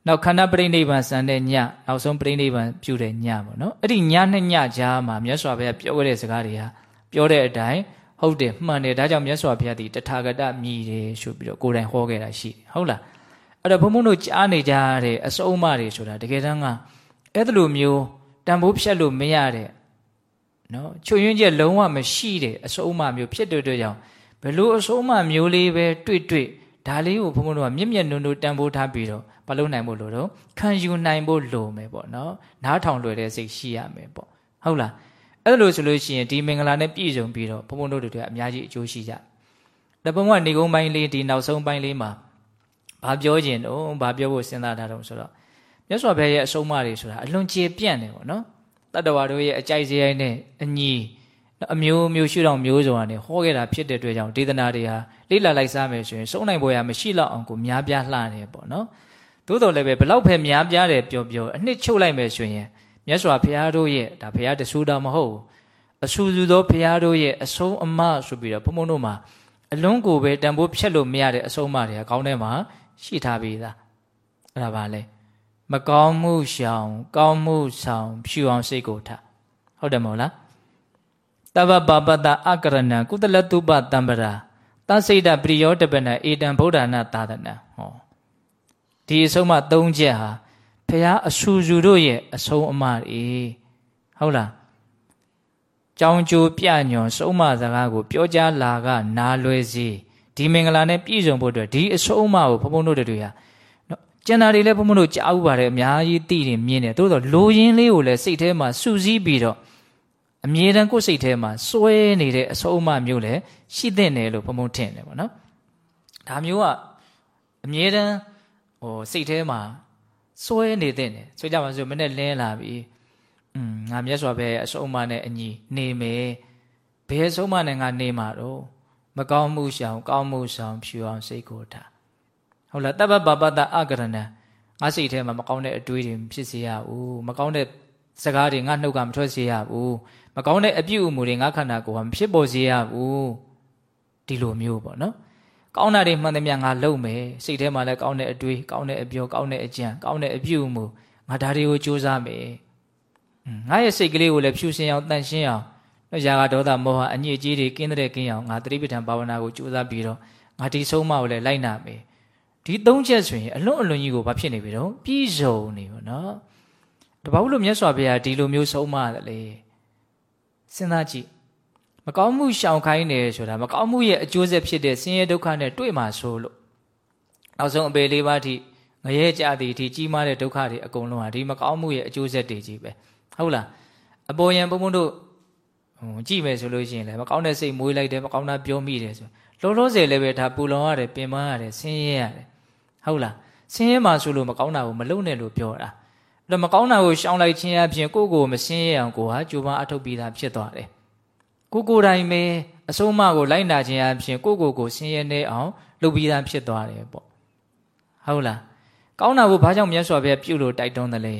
နောက်ခန္ဓာပြိဋိဘံစံတဲ့ညနောက်ဆုံးပြိဋိဘံပြုတဲ့ညပေါ့နော်အဲ့ဒီညနဲ့ညကြားမှာမြတ်စွာဘုရားပြောခဲ့တဲ့စကားတွေဟာပြောတဲ့အတိုင်းဟုတ်တယ်မှန်တယ်ဒါကြောင့်မြတ်စွာဘုရားဒီတထာဂတမြည်တယ်ဆိုပြီးတော့ကိုယ်တိုင်ဟောခဲ့တာရှိတယ်ဟုတ်လားအဲ့တော့ဘုံဘုံတို့ကြားနေကြတဲ့အစုံအမတွေဆိုတာတကယ်တမ်းကအဲ့လိုမျိုးတန်ဖိုးဖြတ်လို့မရတဲ့နော်ချွယွင်းချက်လုံးဝမရှိတဲ့အစုံအမမျိုးဖြစ်တဲ့အတွက်ကြောင့် ဘယ်လိုအစုံအမမျိုးလေးပဲတွေ့တွေ့ဒါလေးကိုဘုံဘုံတို့ကမြင့်မြတ်နုံနုံတန်ဖိုးထားပြီးတော့မလုပ်နိုင်ဖို့လို့တော့ခံယူနိုင်ဖို့လိုမယ်ပေါ့နော်နားထောင်လွယ်တဲ့စိတ်ရှိရမယ်ပေါ့ဟုတ်လားအဲ့လိုဆိုလို့ရှိရင်ဒီမင်္ဂလာနဲ့ပြည့်စုံပြီးတော့ဘုံဘုံတို့တွေအများကြီးအကျိုးရှိကြတပုံကနေကုန်းပိုင်းလေးဒီနောက်ဆုံးပိုင်းလေးမှာဘာပြောခြင်းတော့ဘာပြောဖို့စဉ်းစားထားတော့ဆိုတော့မြတ်စွာဘုရားရဲ့အဆုံးအမတွေဆိုတာအလွန်ကျေပြန့်တယ်ပေါ့နော်တတ္တဝါတို့ရဲ့အကြိုက်စရိုက်နဲ့အညီ အမျိုးမျိုးရှုထောင့်မျိုးစုံကနေဟောခဲ့တာဖြစ်တဲ့အတွက်ကြောင့်ဒေသနာတွေဟာလိလာလိုက်စားမယ်ဆိုရင်စုံနိုင်ပေါ်ရမရှိတော့အောင်ကိုများပြားလှတယ်ပေါ့နော်သို့တော်လည်းပဲဘလောက်ပဲများပြားတယ်ပြောပြောအနှစ်ချုပ်လိုက်မယ်ဆိုရင်မြတ်စွာဘုရားတို့ရဲ့ဒါဘုရားတဆူတော်မဟုတ်ဘူးအဆူဆူသောဘုရားတို့ရဲ့အဆုံးအမဆိုပြီးတော့ဘုံဘုံတို့မှာအလုံးကိုပဲတန်ဖိုးဖြတ်လို့မရတဲ့အဆုံးအမတွေကကောင်းထဲမှာရှိထားပြီးသားအဲ့ဒါပါလေမကောင်းမှုရှောင် ကောင်းမှုဆောင်ဖြူအောင်စိတ်ကိုထားဟုတ်တယ်မဟုတ်လား တဗ္ဗပါပတအကရဏံကုသလတုပတံပရာသစိတ်တပရိယောတပနဧတံဗုဒ္ဓနာသာသနာဟောဒီအဆုံးမ၃ချက်ဟာဖះအဆူဆူတို့ရဲ့အဆုံးအမတွေဟုတ်လားကြောင်းကျိုးပြညွန်စုံမစကားကို ပြောကြားလာက နာလွယ်စီဒီမင်္ဂလာနဲ့ပြည့်စုံဖို့အတွက်ဒီအဆုံးအမကိုဘုံဘုံတို့တွေဟာနော်ကျန်တာတွေလည်းဘုံဘုံတို့ကြားဥပါတယ်အများကြီးသိတယ်မြင်တယ်သို့တော့လိုရင်းလေးကိုလည်းစိတ်ထဲမှာစူးစီးပြီးတော့ အမြဲတမ်းကိုယ်စိတ်ထဲမှာစွဲနေတဲ့အဆုံးအမမျိုးလည်းရှိတဲ့နယ်လို့ဘုံဘုံထင်တယ်ပေါ့နော်ဒါမျိုးကအမြဲတမ်းဟိုစိတ်ထဲမှာစွဲနေတဲ့နယ်ဆိုကြပါစို့မနဲ့လင်းလာပြီอืมငါမြတ်စွာဘုရားရဲ့အဆုံးအမနဲ့အညီနေမယ်ဘယ်အဆုံးအမနဲ့ငါနေမှာတော့မကောင်းမှုရှောင်ကောင်းမှုဆောင်ဖြူအောင်စိတ်ကိုထားဟုတ်လားတပ္ပပပတအကရဏံငါစိတ်ထဲမှာမကောင်းတဲ့အတွေးတွေဖြစ်စေရဘူးမကောင်းတဲ့စကားတွေငါနှုတ်ကမထွက်စေရဘူး မကောင်းတဲ့အပြုအမူတွေငါခန္ဓာကိုယ်ကမဖြစ်ပေါ်စေရဘူးဒီလိုမျိုးပေါ့နော်ကောင်းတာတွေမှန်သမျှငါလုပ်မယ်စိတ်ထဲမှာလည်းကောင်းတဲ့အတွေးကောင်းတဲ့အပြောကောင်းတဲ့အကြံကောင်းတဲ့အပြုအမူငါဒါတွေကိုကြိုးစားမယ်ငါရဲ့စိတ်ကလေးကိုလည်းဖြူစင်အောင်တန့်ရှင်းအောင်နော်ຢာကဒေါသမောဟအညစ်အကြေးတွေကင်းတဲ့ကင်းအောင်ငါသတိပဋ္ဌာန်ဘာဝနာကိုကြိုးစားပြီးတော့ငါဒီဆုံးမကိုလည်းလိုက်နာမယ်ဒီသုံးချက်ဆိုရင်အလွန်အလွန်ကြီးကိုဘာဖြစ်နေပြီတော့ပြီးဆုံးနေပါနော်တဘာလို့မြတ်စွာဘုရားဒီလိုမျိုးဆုံးမတယ်လေ စဉ်းစားကြည့်မကောင်းမှုရှောင်ခိုင်းတယ်ဆိုတာမကောင်းမှုရဲ့အကျိုးဆက်ဖြစ်တဲ့ဆင်းရဲဒုက္ခနဲ့တွေ့မှာဆိုလို့နောက်ဆုံးအပေလေးပါးထိငရဲကြသည်အထိကြီးမားတဲ့ဒုက္ခတွေအကုန်လုံးဟာဒီမကောင်းမှုရဲ့အကျိုးဆက်တွေကြီးပဲဟုတ်လားအပေါ်ယံဘုံဘုံတို့ဟိုကြည့်မယ်ဆိုလို့ရှိရင်လည်းမကောင်းတဲ့စိတ်မွေးလိုက်တယ်မကောင်းတာပြောမိတယ်ဆိုလောလောဆယ်လည်းပဲဒါပူလောင်ရတယ်ပင်ပန်းရတယ်ဆင်းရဲရတယ်ဟုတ်လားဆင်းရဲမှဆိုလို့မကောင်းတာကိုမလုပ်နဲ့လို့ပြောတာ အဲ့တော့မကောင်းတာကိုရှောင်လိုက်ခြင်းအပြင်ကိုယ့်ကိုယ်မဆင်းရဲအောင်ကိုဟာကြိုးပမ်းအထုတ်ပြီးသားဖြစ်သွားတယ်ကိုကိုယ်တိုင်ပဲအဆုံးအမကိုလိုက်နာခြင်းအပြင်ကိုယ့်ကိုယ်ကိုဆင်းရဲနေအောင်လုပ်ပြီးသားဖြစ်သွားတယ်ပေါ့ဟုတ်လားကောင်းတာကိုဘာကြောင့်မြတ်စွာဘုရားပြုလို့တိုက်တွန်းတယ်လဲ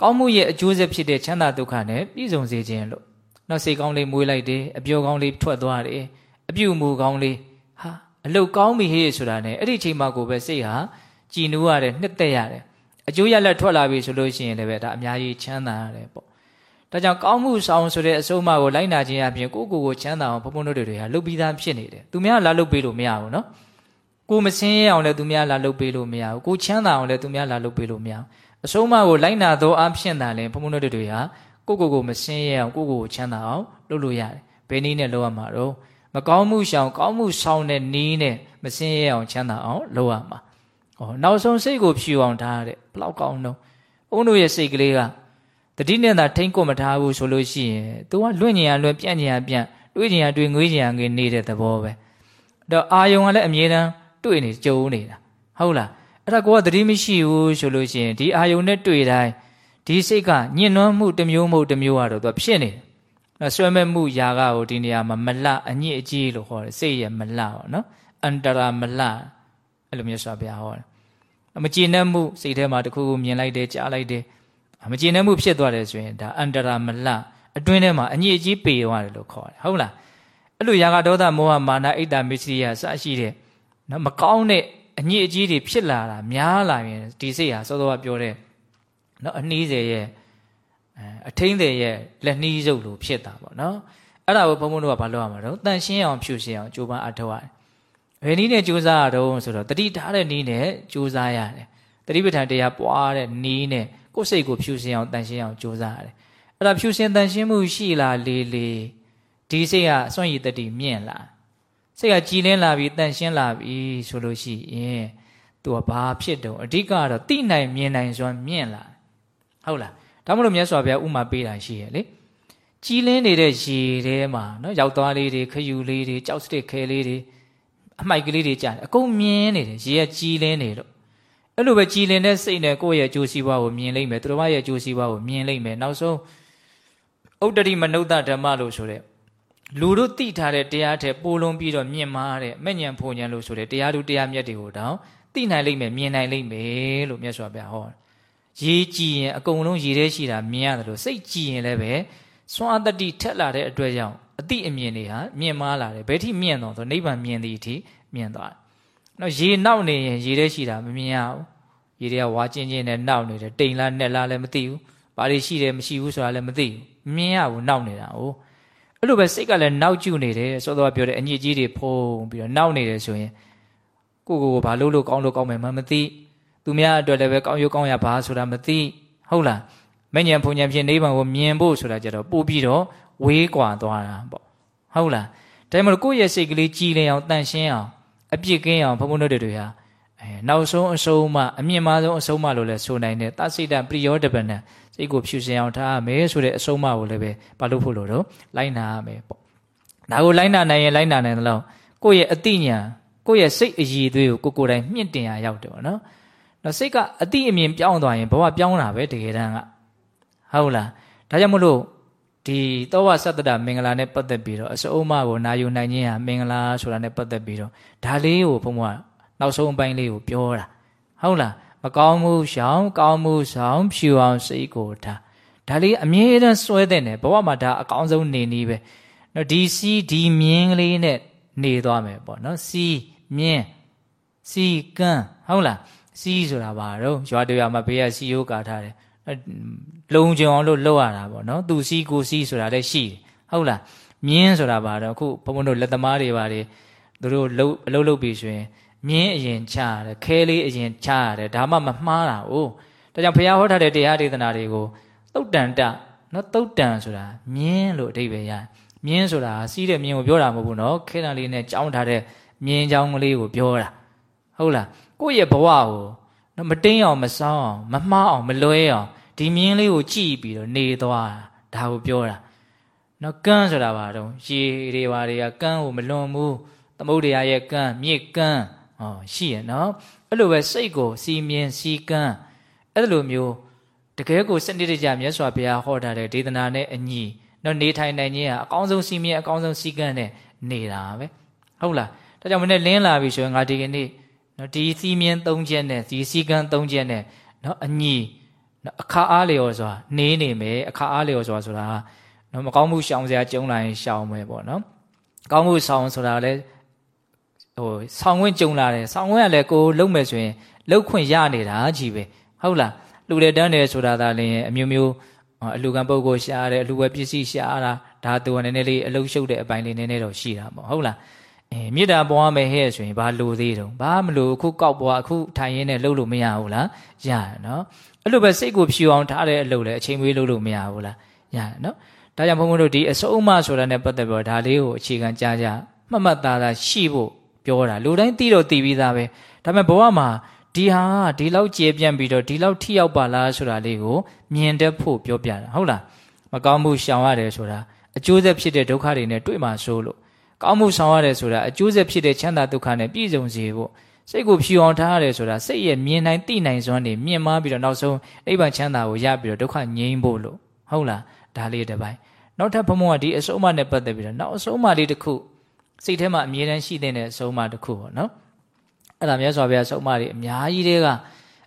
ကောင်းမှုရဲ့အကျိုးဆက်ဖြစ်တဲ့ချမ်းသာဒုက္ခနဲ့ပြည့်စုံစေခြင်းလို့နောက်စိတ်ကောင်းလေးမွေးလိုက်တယ်အပြောကောင်းလေးထွက်သွားတယ်အပြုမူကောင်းလေးဟာအလုတ်ကောင်းပြီဟေ့ဆိုတာနဲ့အဲ့ဒီချိန်မှာကိုပဲစိတ်ဟာကြည်နူးရတယ်နှစ်သက်ရတယ် အကျိုးရလက်ထွက်လာပြီဆိုလို့ရှိရင်လည်းပဲဒါအများကြီးချမ်းသာရတယ်ပေါ့ဒါကြောင့်ကောင်းမှုဆောင်ဆိုတဲ့အဆုံးအမကိုလိုက်နာခြင်းအပြင်ကိုယ့်ကိုယ်ကိုချမ်းသာအောင်ဘုံဘုံတို့တွေဟာလုပ်ပြီးသားဖြစ်နေတယ်သူများလာလုပ်ပေးလို့မရဘူးနော်ကိုမစင်းရအောင်လည်းသူများလာလုပ်ပေးလို့မရဘူးကိုချမ်းသာအောင်လည်းသူများလာလုပ်ပေးလို့မရဘူးအဆုံးအမကိုလိုက်နာသောအဖြစ်သာလဲဘုံဘုံတို့တွေဟာကိုကိုကိုမစင်းရအောင်ကိုကိုကိုချမ်းသာအောင်လုပ်လို့ရတယ်ဘယ်နည်းနဲ့လုပ်ရမှာတော့မကောင်းမှုရှောင်ကောင်းမှုဆောင်တဲ့နည်းနဲ့မစင်းရအောင်ချမ်းသာအောင်လုပ်ရမှာ ဟောနောက်ဆုံးစိတ်ကိုဖြူအောင်ထားတဲ့ဘလောက်ကောင်းတော့ဘုန်းတို့ရဲ့စိတ်ကလေးကတတိနဲ့သာထိမ့်ကွမထားဘူးဆိုလို့ရှိရင် तू ကလွင့်ညင်ရလွင့်ပြန့်ညင်ရပြန့်တွေးညင်ရတွေးငွေးညင်ရငွေးနေတဲ့သဘောပဲတော့အာယုံကလည်းအမြဲတမ်းတွေ့နေကြုံနေတာဟုတ်လားအဲ့ဒါကိုကတတိမရှိဘူးဆိုလို့ရှိရင်ဒီအာယုံနဲ့တွေ့တိုင်းဒီစိတ်ကညှဉ်းနှွမ်းမှုတစ်မျိုးမဟုတ်တစ်မျိုးကတော့သူဖြစ်နေတယ်နော်ဆွဲမဲ့မှုຢာကကိုဒီနေရာမှာမလအညစ်အကြေးလို့ခေါ်တယ်စိတ်ရမလပေါ့နော်အန္တရာမလ အဲ့လိုမျိုးဆိုပြဟောတယ်မကျေနပ်မှုစိတ်ထဲမှာတခုခုမြင်လိုက်တယ်ကြားလိုက်တယ်မကျေနပ်မှုဖြစ်သွားတယ်ဆိုရင်ဒါအန္တရာမလအတွင်းထဲမှာအညစ်အကြေးပေသွားတယ်လို့ခေါ်တယ်ဟုတ်လားအဲ့လိုຢာကဒေါသမောဟမာနအိတ်တာမစ္စရိယစရှိတဲ့နော်မကောင်းတဲ့အညစ်အကြေးတွေဖြစ်လာတာများလာရင်ဒီစိတ်ဟာစောစောကပြောတဲ့နော်အနှီးစေရဲ့အထင်းတဲ့ရဲ့လက်နှီးစုပ်လိုဖြစ်တာပေါ့နော်အဲ့ဒါကိုဘုန်းဘုန်းတို့ကဘာလုပ်ရမှာတော့တန်ရှင်းအောင်ဖြူရှင်းအောင်ကြိုးပမ်းအထောက်ရတယ် ဘယ်နည်းနဲ့ကြိုးစားရတော့ဆိုတော့တတိထားတဲ့နည်းနဲ့ကြိုးစားရတယ်တတိပဋ္ဌာန်တရားပွားတဲ့နည်းနဲ့ကိုယ်စိတ်ကိုဖြူရှင်းအောင်တန်ရှင်းအောင်ကြိုးစားရတယ်အဲ့ဒါဖြူရှင်းတန်ရှင်းမှုရှိလာလေလေဒီစိတ်ကအစွန့်ရည်တတိမြင့်လာစိတ်ကကြည်လင်းလာပြီးတန်ရှင်းလာပြီဆိုလို့ရှိရင်သူကဘာဖြစ်တုံအဓိကတော့တိနိုင်မြင်နိုင်စွမ်းမြင့်လာဟုတ်လားဒါမှမဟုတ်မြတ်စွာဘုရားဥမာပေးတာရှိရဲ့လေကြည်လင်းနေတဲ့ရေထဲမှာနော်ရောက်သွားလေးတွေခယူလေးတွေကြောက်စတစ်ခဲလေးတွေ အမိုက်ကလေးတွေကြားတယ်အကုန်မြင်နေတယ်ရေကကြည်လင်းနေလို့အဲ့လိုပဲကြည်လင်တဲ့စိတ်နဲ့ကိုယ့်ရဲ့အကျိုးစီးပွားကိုမြင်လိမ့်မယ်သူတော်ဘာရဲ့အကျိုးစီးပွားကိုမြင်လိမ့်မယ်နောက်ဆုံးဥတ္တရိမနုဿဓမ္မလို့ဆိုတဲ့လူတို့သိထားတဲ့တရားထက်ပိုလွန်ပြီးတော့မြင့်မားတဲ့မဲ့ညံဖုန်ညံလို့ဆိုတဲ့တရားသူတရားမြတ်တွေကိုတောင်သိနိုင်လိမ့်မယ်မြင်နိုင်လိမ့်မယ်လို့မြတ်စွာဘုရားဟောရေးကြည့်ရင်အကုန်လုံးရေးထဲရှိတာမြင်ရတယ်လို့စိတ်ကြည့်ရင်လည်းပဲစွမ်းအတ္တိထက်လာတဲ့အတွက်ကြောင့် အတိအမြင်တွေဟာမြင့်မားလာတယ်ဘယ်ထိမြင့်တော့ဆိုနိဗ္ဗာန်မြင်သည်အထိမြင်သွားတယ်နော်ရေနောက်နေရင်ရေထဲရှိတာမမြင်ရဘူးရေထဲကဝါချင်းချင်းနဲ့နောက်နေတယ်တိမ်လားနဲ့လားလည်းမသိဘူးဘာတွေရှိတယ်မရှိဘူးဆိုတာလည်းမသိဘူးမြင်ရဘူးနောက်နေတာ哦အဲ့လိုပဲစိတ်ကလည်းနောက်ကျနေတယ်စောစောပြောတဲ့အညစ်အကြေးတွေဖုံးပြီးတော့နောက်နေတယ်ဆိုရင်ကိုကိုကိုဘာလို့လို့ကောင်းလို့ကောင်းမယ်မှမသိသူများအတွက်လည်းပဲကောင်းရုပ်ကောင်းရပါဆိုတာမသိဟုတ်လားမဉ္ဇဉ်ဖုန်ဉ္ဇဉ်ဖြင့်နိဗ္ဗာန်ကိုမြင်ဖို့ဆိုတာကြတော့ပို့ပြီးတော့ ဝေးကွာသွားတာပေါ့ဟုတ်လားဒါမှမဟုတ်ကိုယ့်ရဲ့စိတ်ကလေးကြည်လင်အောင်တန့်ရှင်းအောင်အပြစ်ကင်းအောင်ဘုံဘုံတို့တွေဟာအဲနောက်ဆုံးအဆုံးမအမြင့်မားဆုံးအဆုံးမလို့လည်းဆိုနိုင်တယ်သစိတပရိယောတပနံစိတ်ကိုဖြူစင်အောင်ထားမယ်ဆိုတဲ့အဆုံးအမကိုလည်းပဲဘာလို့ဖို့လို့တော့လိုက်နာရမယ်ပေါ့ဒါကိုလိုက်နာနိုင်ရင်လိုက်နာနိုင်တယ်လို့ကိုယ့်ရဲ့အတိညာကိုယ့်ရဲ့စိတ်အည်သွေးကိုကိုကိုယ်တိုင်မြင့်တင်ရရောက်တယ်ပေါ့နော်တော့စိတ်ကအတိအမြင်ပြောင်းသွားရင်ဘဝပြောင်းတာပဲတကယ်တမ်းကဟုတ်လားဒါကြောင့်မလို့ ဒီသောဝသတ္တမင်္ဂလာနဲ့ပတ်သက်ပြီးတော့အစုံအမကိုနာယူနိုင်ခြင်းဟာမင်္ဂလာဆိုတာနဲ့ပတ်သက်ပြီးတော့ဒါလေးကိုဘုံဘကနောက်ဆုံးအပိုင်းလေးကိုပြောတာဟုတ်လားမကောင်းမှုရှောင်ကောင်းမှုဆောင်ဖြူအောင်စိတ်ကိုထားဒါလေးအမြဲတမ်းစွဲတဲ့တယ်ဘဝမှာဒါအကောင်းဆုံးနေနည်းပဲနော်ဒီစီဒီမြင်းကလေးနဲ့နေသွားမယ်ပေါ့နော်စီမြင်းစီကန်းဟုတ်လားစီဆိုတာဘာတော့ရွာတရွာမှာဘေးကစီယိုးကာထားတယ် လုံကြုံအောင်လို့လုပ်ရတာပေါ့နော်သူစီကိုစီဆိုတာလည်းရှိတယ်ဟုတ်လားမြင်းဆိုတာဘာတော့အခုဘုံဘုံတို့လက်သမားတွေပါတယ်သူတို့လှုပ်အလုပ်လုပ်ပြီးဆိုရင်မြင်းအရင်ချရတယ်ခဲလေးအရင်ချရတယ်ဒါမှမမှားတာ哦ဒါကြောင့်ဘုရားဟောထားတဲ့တရားဒေသနာတွေကိုသုတ်တန်တနော်သုတ်တန်ဆိုတာမြင်းလို့အဓိပ္ပာယ်ရမြင်းဆိုတာစီးတဲ့မြင်းကိုပြောတာမဟုတ်ဘူးနော်ခဲတံလေးနဲ့ကြောင်းထားတဲ့မြင်းချောင်းကလေးကိုပြောတာဟုတ်လားကိုယ့်ရဲ့ဘဝကိုနော်မတင်းအောင်မစောင်းအောင်မမှားအောင်မလွဲအောင် ဒီမြင်းလေးကိုကြည့်ပြီးတော့နေသွားတာဒါကိုပြောတာနော်ကန်းဆိုတာဘာတော့ရေတွေဘာတွေကကန်းကိုမလွန်ဘူးသမုဒ္ဒရာရဲ့ကန်းမြစ်ကန်းဟောရှိရနော်အဲ့လိုပဲစိတ်ကိုစီမြင်စီကန်းအဲ့လိုမျိုးတကယ်ကိုစနစ်တကျမြတ်စွာဘုရားဟောထားတဲ့ဒေသနာနဲ့အညီနော်နေထိုင်နိုင်ခြင်းဟာအကောင်းဆုံးစီမြင်အကောင်းဆုံးစီကန်းနဲ့နေတာပဲဟုတ်လားဒါကြောင့်မနေ့လင်းလာပြီဆိုရင်ငါဒီကနေ့နော်ဒီစီမြင်၃ချက်နဲ့ဒီစီကန်း၃ချက်နဲ့နော်အညီ နော်အခါအားလျော်စွာနေနေမယ်အခါအားလျော်စွာဆိုတာနော်မကောင်းမှုရှောင်စရာကြုံလာရင်ရှောင်မယ်ပေါ့နော်ကောင်းမှုဆောင်ဆိုတာလည်းဟိုဆောင်းဝင်းကြုံလာတယ်ဆောင်းဝင်းကလည်းကိုလုံးမယ်ဆိုရင်လှုပ်ခွင့်ရနေတာကြီးပဲဟုတ်လားလူတွေတန်းတယ်ဆိုတာသာလျှင်အမျိုးမျိုးအလူကံပုဂ္ဂိုလ်ရှားတယ်အလူဝဲပစ္စည်းရှားတာဒါသူကနည်းနည်းလေးအလုရှုပ်တဲ့အပိုင်းလေးနည်းနည်းတော့ရှိတာပေါ့ဟုတ်လားအဲမေတ္တာပွားမယ်ဟဲ့ဆိုရင်ဘာလိုသေးတုံးဘာမလို့အခုကောက်ပွားအခုထိုင်ရင်းနဲ့လှုပ်လို့မရဘူးလားရရနော် အဲ့လိုပဲစိတ်ကိုဖြူအောင်ထားတဲ့အလုပ်လည်းအချိန်မွေးလှုပ်လို့မရဘူးလားရရနော်ဒါကြောင့်ဘုန်းဘုန်းတို့ဒီအစုံအမဆိုတာနဲ့ပတ်သက်ပြီးတော့ဒါလေးကိုအခြေခံကြားကြမှတ်မှတ်သားသားရှိဖို့ပြောတာလူတိုင်းသိတော့သိပြီးသားပဲဒါပေမဲ့ဘဝမှာဒီဟာဒီလောက်ကျေပြန့်ပြီးတော့ဒီလောက်ထိရောက်ပါလားဆိုတာလေးကိုမြင်တတ်ဖို့ပြောပြတာဟုတ်လားမကောင်းမှုရှောင်ရတယ်ဆိုတာအကျိုးဆက်ဖြစ်တဲ့ဒုက္ခတွေနဲ့တွေ့မှဆိုလို့ကောင်းမှုဆောင်ရတယ်ဆိုတာအကျိုးဆက်ဖြစ်တဲ့ချမ်းသာဒုက္ခနဲ့ပြည့်စုံစေဖို့ စိတ်ကိုဖြူအောင်ထားရတယ်ဆိုတာစိတ်ရဲ့မြင်နိုင်သိနိုင်စွမ်းနေမြင်မာပြီးတော့နောက်ဆုံးအိဗံချမ်းသာကိုရပြီးတော့ဒုက္ခငြိမ်းဖို့လို့ဟုတ်လားဒါလေးတစ်ပိုင်းနောက်ထပ်ဘုံဘုံကဒီအစုံအမနဲ့ပတ်သက်ပြီးတော့နောက်အစုံအမလေးတစ်ခုစိတ်ထဲမှာအမြဲတမ်းရှိတဲ့အဆုံးအမတစ်ခုပေါ့နော်အဲ့ဒါမြတ်စွာဘုရားဆုံးအမတွေအများကြီးတွေက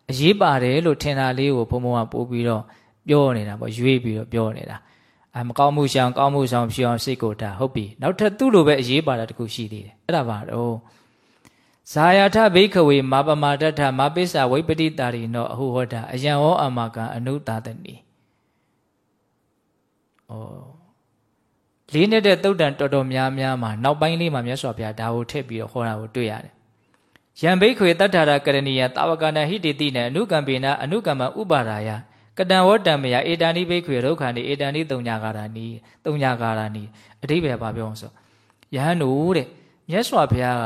အရေးပါတယ်လို့ထင်တာလေးကိုဘုံဘုံကပို့ပြီးတော့ပြောနေတာပေါ့ရွေးပြီးတော့ပြောနေတာအမကောင်းမှုရှောင်ကောင်းမှုဆောင်ဖြစ်အောင်စိတ်ကိုထားဟုတ်ပြီနောက်ထပ်သူ့လိုပဲအရေးပါတာတခုရှိသေးတယ်အဲ့ဒါပါတော့ ဇာယာထဘိခဝေမာပမာတထမာပိစ္ဆဝိပတိတာရိနောအဟုဟောတာအယံဟောအမကံအနုတာတနိဩလေးနေတဲ့တုတ်တန်တော်တော်များများမှာနောက်ပိုင်းလေးမှာမြတ်စွာဘုရားဒါကိုထည့်ပြီးတော့ဟောတာကိုတွေ့ရတယ်။ယံဘိခွေတတ္ထာရကရဏီယတာဝကနာဟိတိတိနဲ့အနုကံပေနအနုကမ္မဥပါရာယကတံဝတ္တံမယဧတန်ဒီဘိခွေဒုက္ခနိဧတန်ဒီတုံညာကာရာနိတုံညာကာရာနိအဓိပ္ပာယ်ဘာပြောအောင်ဆိုယဟန်တို့တဲ့မြတ်စွာဘုရားက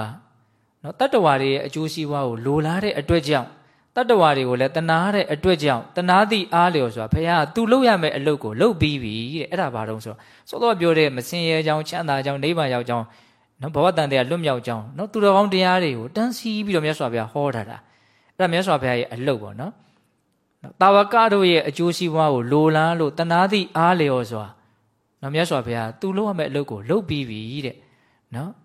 နော်တတ္တဝါတွေရဲ့အကျိုးစီးပွားကိုလိုလားတဲ့အတွက်ကြောင့်တတ္တဝါတွေကိုလည်းတနာတဲ့အတွက်ကြောင့်တနာသည့်အားလျော်ဆိုတာဘုရားကသူလုပ်ရမယ့်အလုပ်ကိုလုပ်ပြီးပြီတဲ့အဲ့ဒါဘာတုံးဆိုတော့စောစောပြောတဲ့မစင်ရဲကြောင်းချမ်းသာကြောင်းနိဗ္ဗာန်ရောက်ကြောင်းနော်ဘဝတန်တရားလွတ်မြောက်ကြောင်းနော်သူတော်ကောင်းတရားတွေကိုတန်းစီပြီးတော့မြတ်စွာဘုရားဟောထားတာအဲ့ဒါမြတ်စွာဘုရားရဲ့အလုပ်ပေါ့နော်တာဝကတို့ရဲ့အကျိုးစီးပွားကိုလိုလားလို့တနာသည့်အားလျော်စွာနော်မြတ်စွာဘုရားသူလုပ်ရမယ့်အလုပ်ကိုလုပ်ပြီးပြီတဲ့နော်က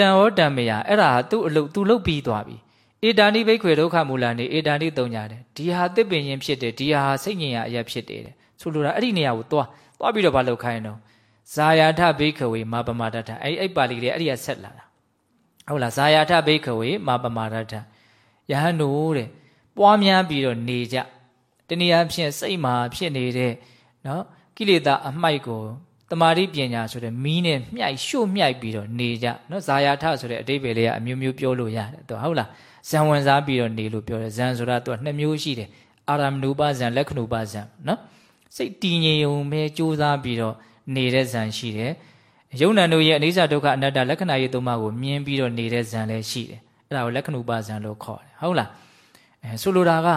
တံဝတ္တံမေယအဲ့ဒါဟာသူ့အလုပ်သူလုပ်ပြီးသွားပြီအေတာနိဘိခွေဒုက္ခမူလနေအေတာနိတုံညာတယ်ဒီဟာတစ်ပင်ရင်ဖြစ်တယ်ဒီဟာစိတ်ငြိမ်ရာအရာဖြစ်တယ်ဆိုလိုတာအဲ့ဒီနေရာကိုသွားသွားပြီးတော့ဘာလုပ်ခိုင်းတော့ဇာယာထဘိခဝေမာပမာဒထအဲ့အဲ့ပါဠိတွေအဲ့ဒီကဆက်လာတာဟုတ်လားဇာယာထဘိခဝေမာပမာဒထယဟန်တို့တဲ့ပွားများပြီးတော့နေကြတနည်းအားဖြင့်စိတ်မှာဖြစ်နေတဲ့နော်ကိလေသာအမိုက်ကို တမာတိပညာဆိုတဲ့မီးနဲ့မြှိုက်ရှို့မြှိုက်ပြီးတော့နေကြနော်ဇာယာထဆိုတဲ့အတိပ္ပယ်လေးကအမျိုးမျိုးပြောလို့ရတယ်သူဟုတ်လားဇံဝင်စားပြီးတော့နေလို့ပြောတယ်ဇံဆိုတာသူကနှစ်မျိုးရှိတယ်အာရမဏုပဇံလက္ခဏုပဇံနော်စိတ်တည်ငြိမ်ုံပဲကြိုးစားပြီးတော့နေတဲ့ဇံရှိတယ်ယုံနံတို့ရဲ့အနိစ္စဒုက္ခအနတ္တလက္ခဏာရေးသုံးပါးကိုမြင်ပြီးတော့နေတဲ့ဇံလည်းရှိတယ်အဲ့ဒါကိုလက္ခဏုပဇံလို့ခေါ်တယ်ဟုတ်လားအဲဆိုလိုတာက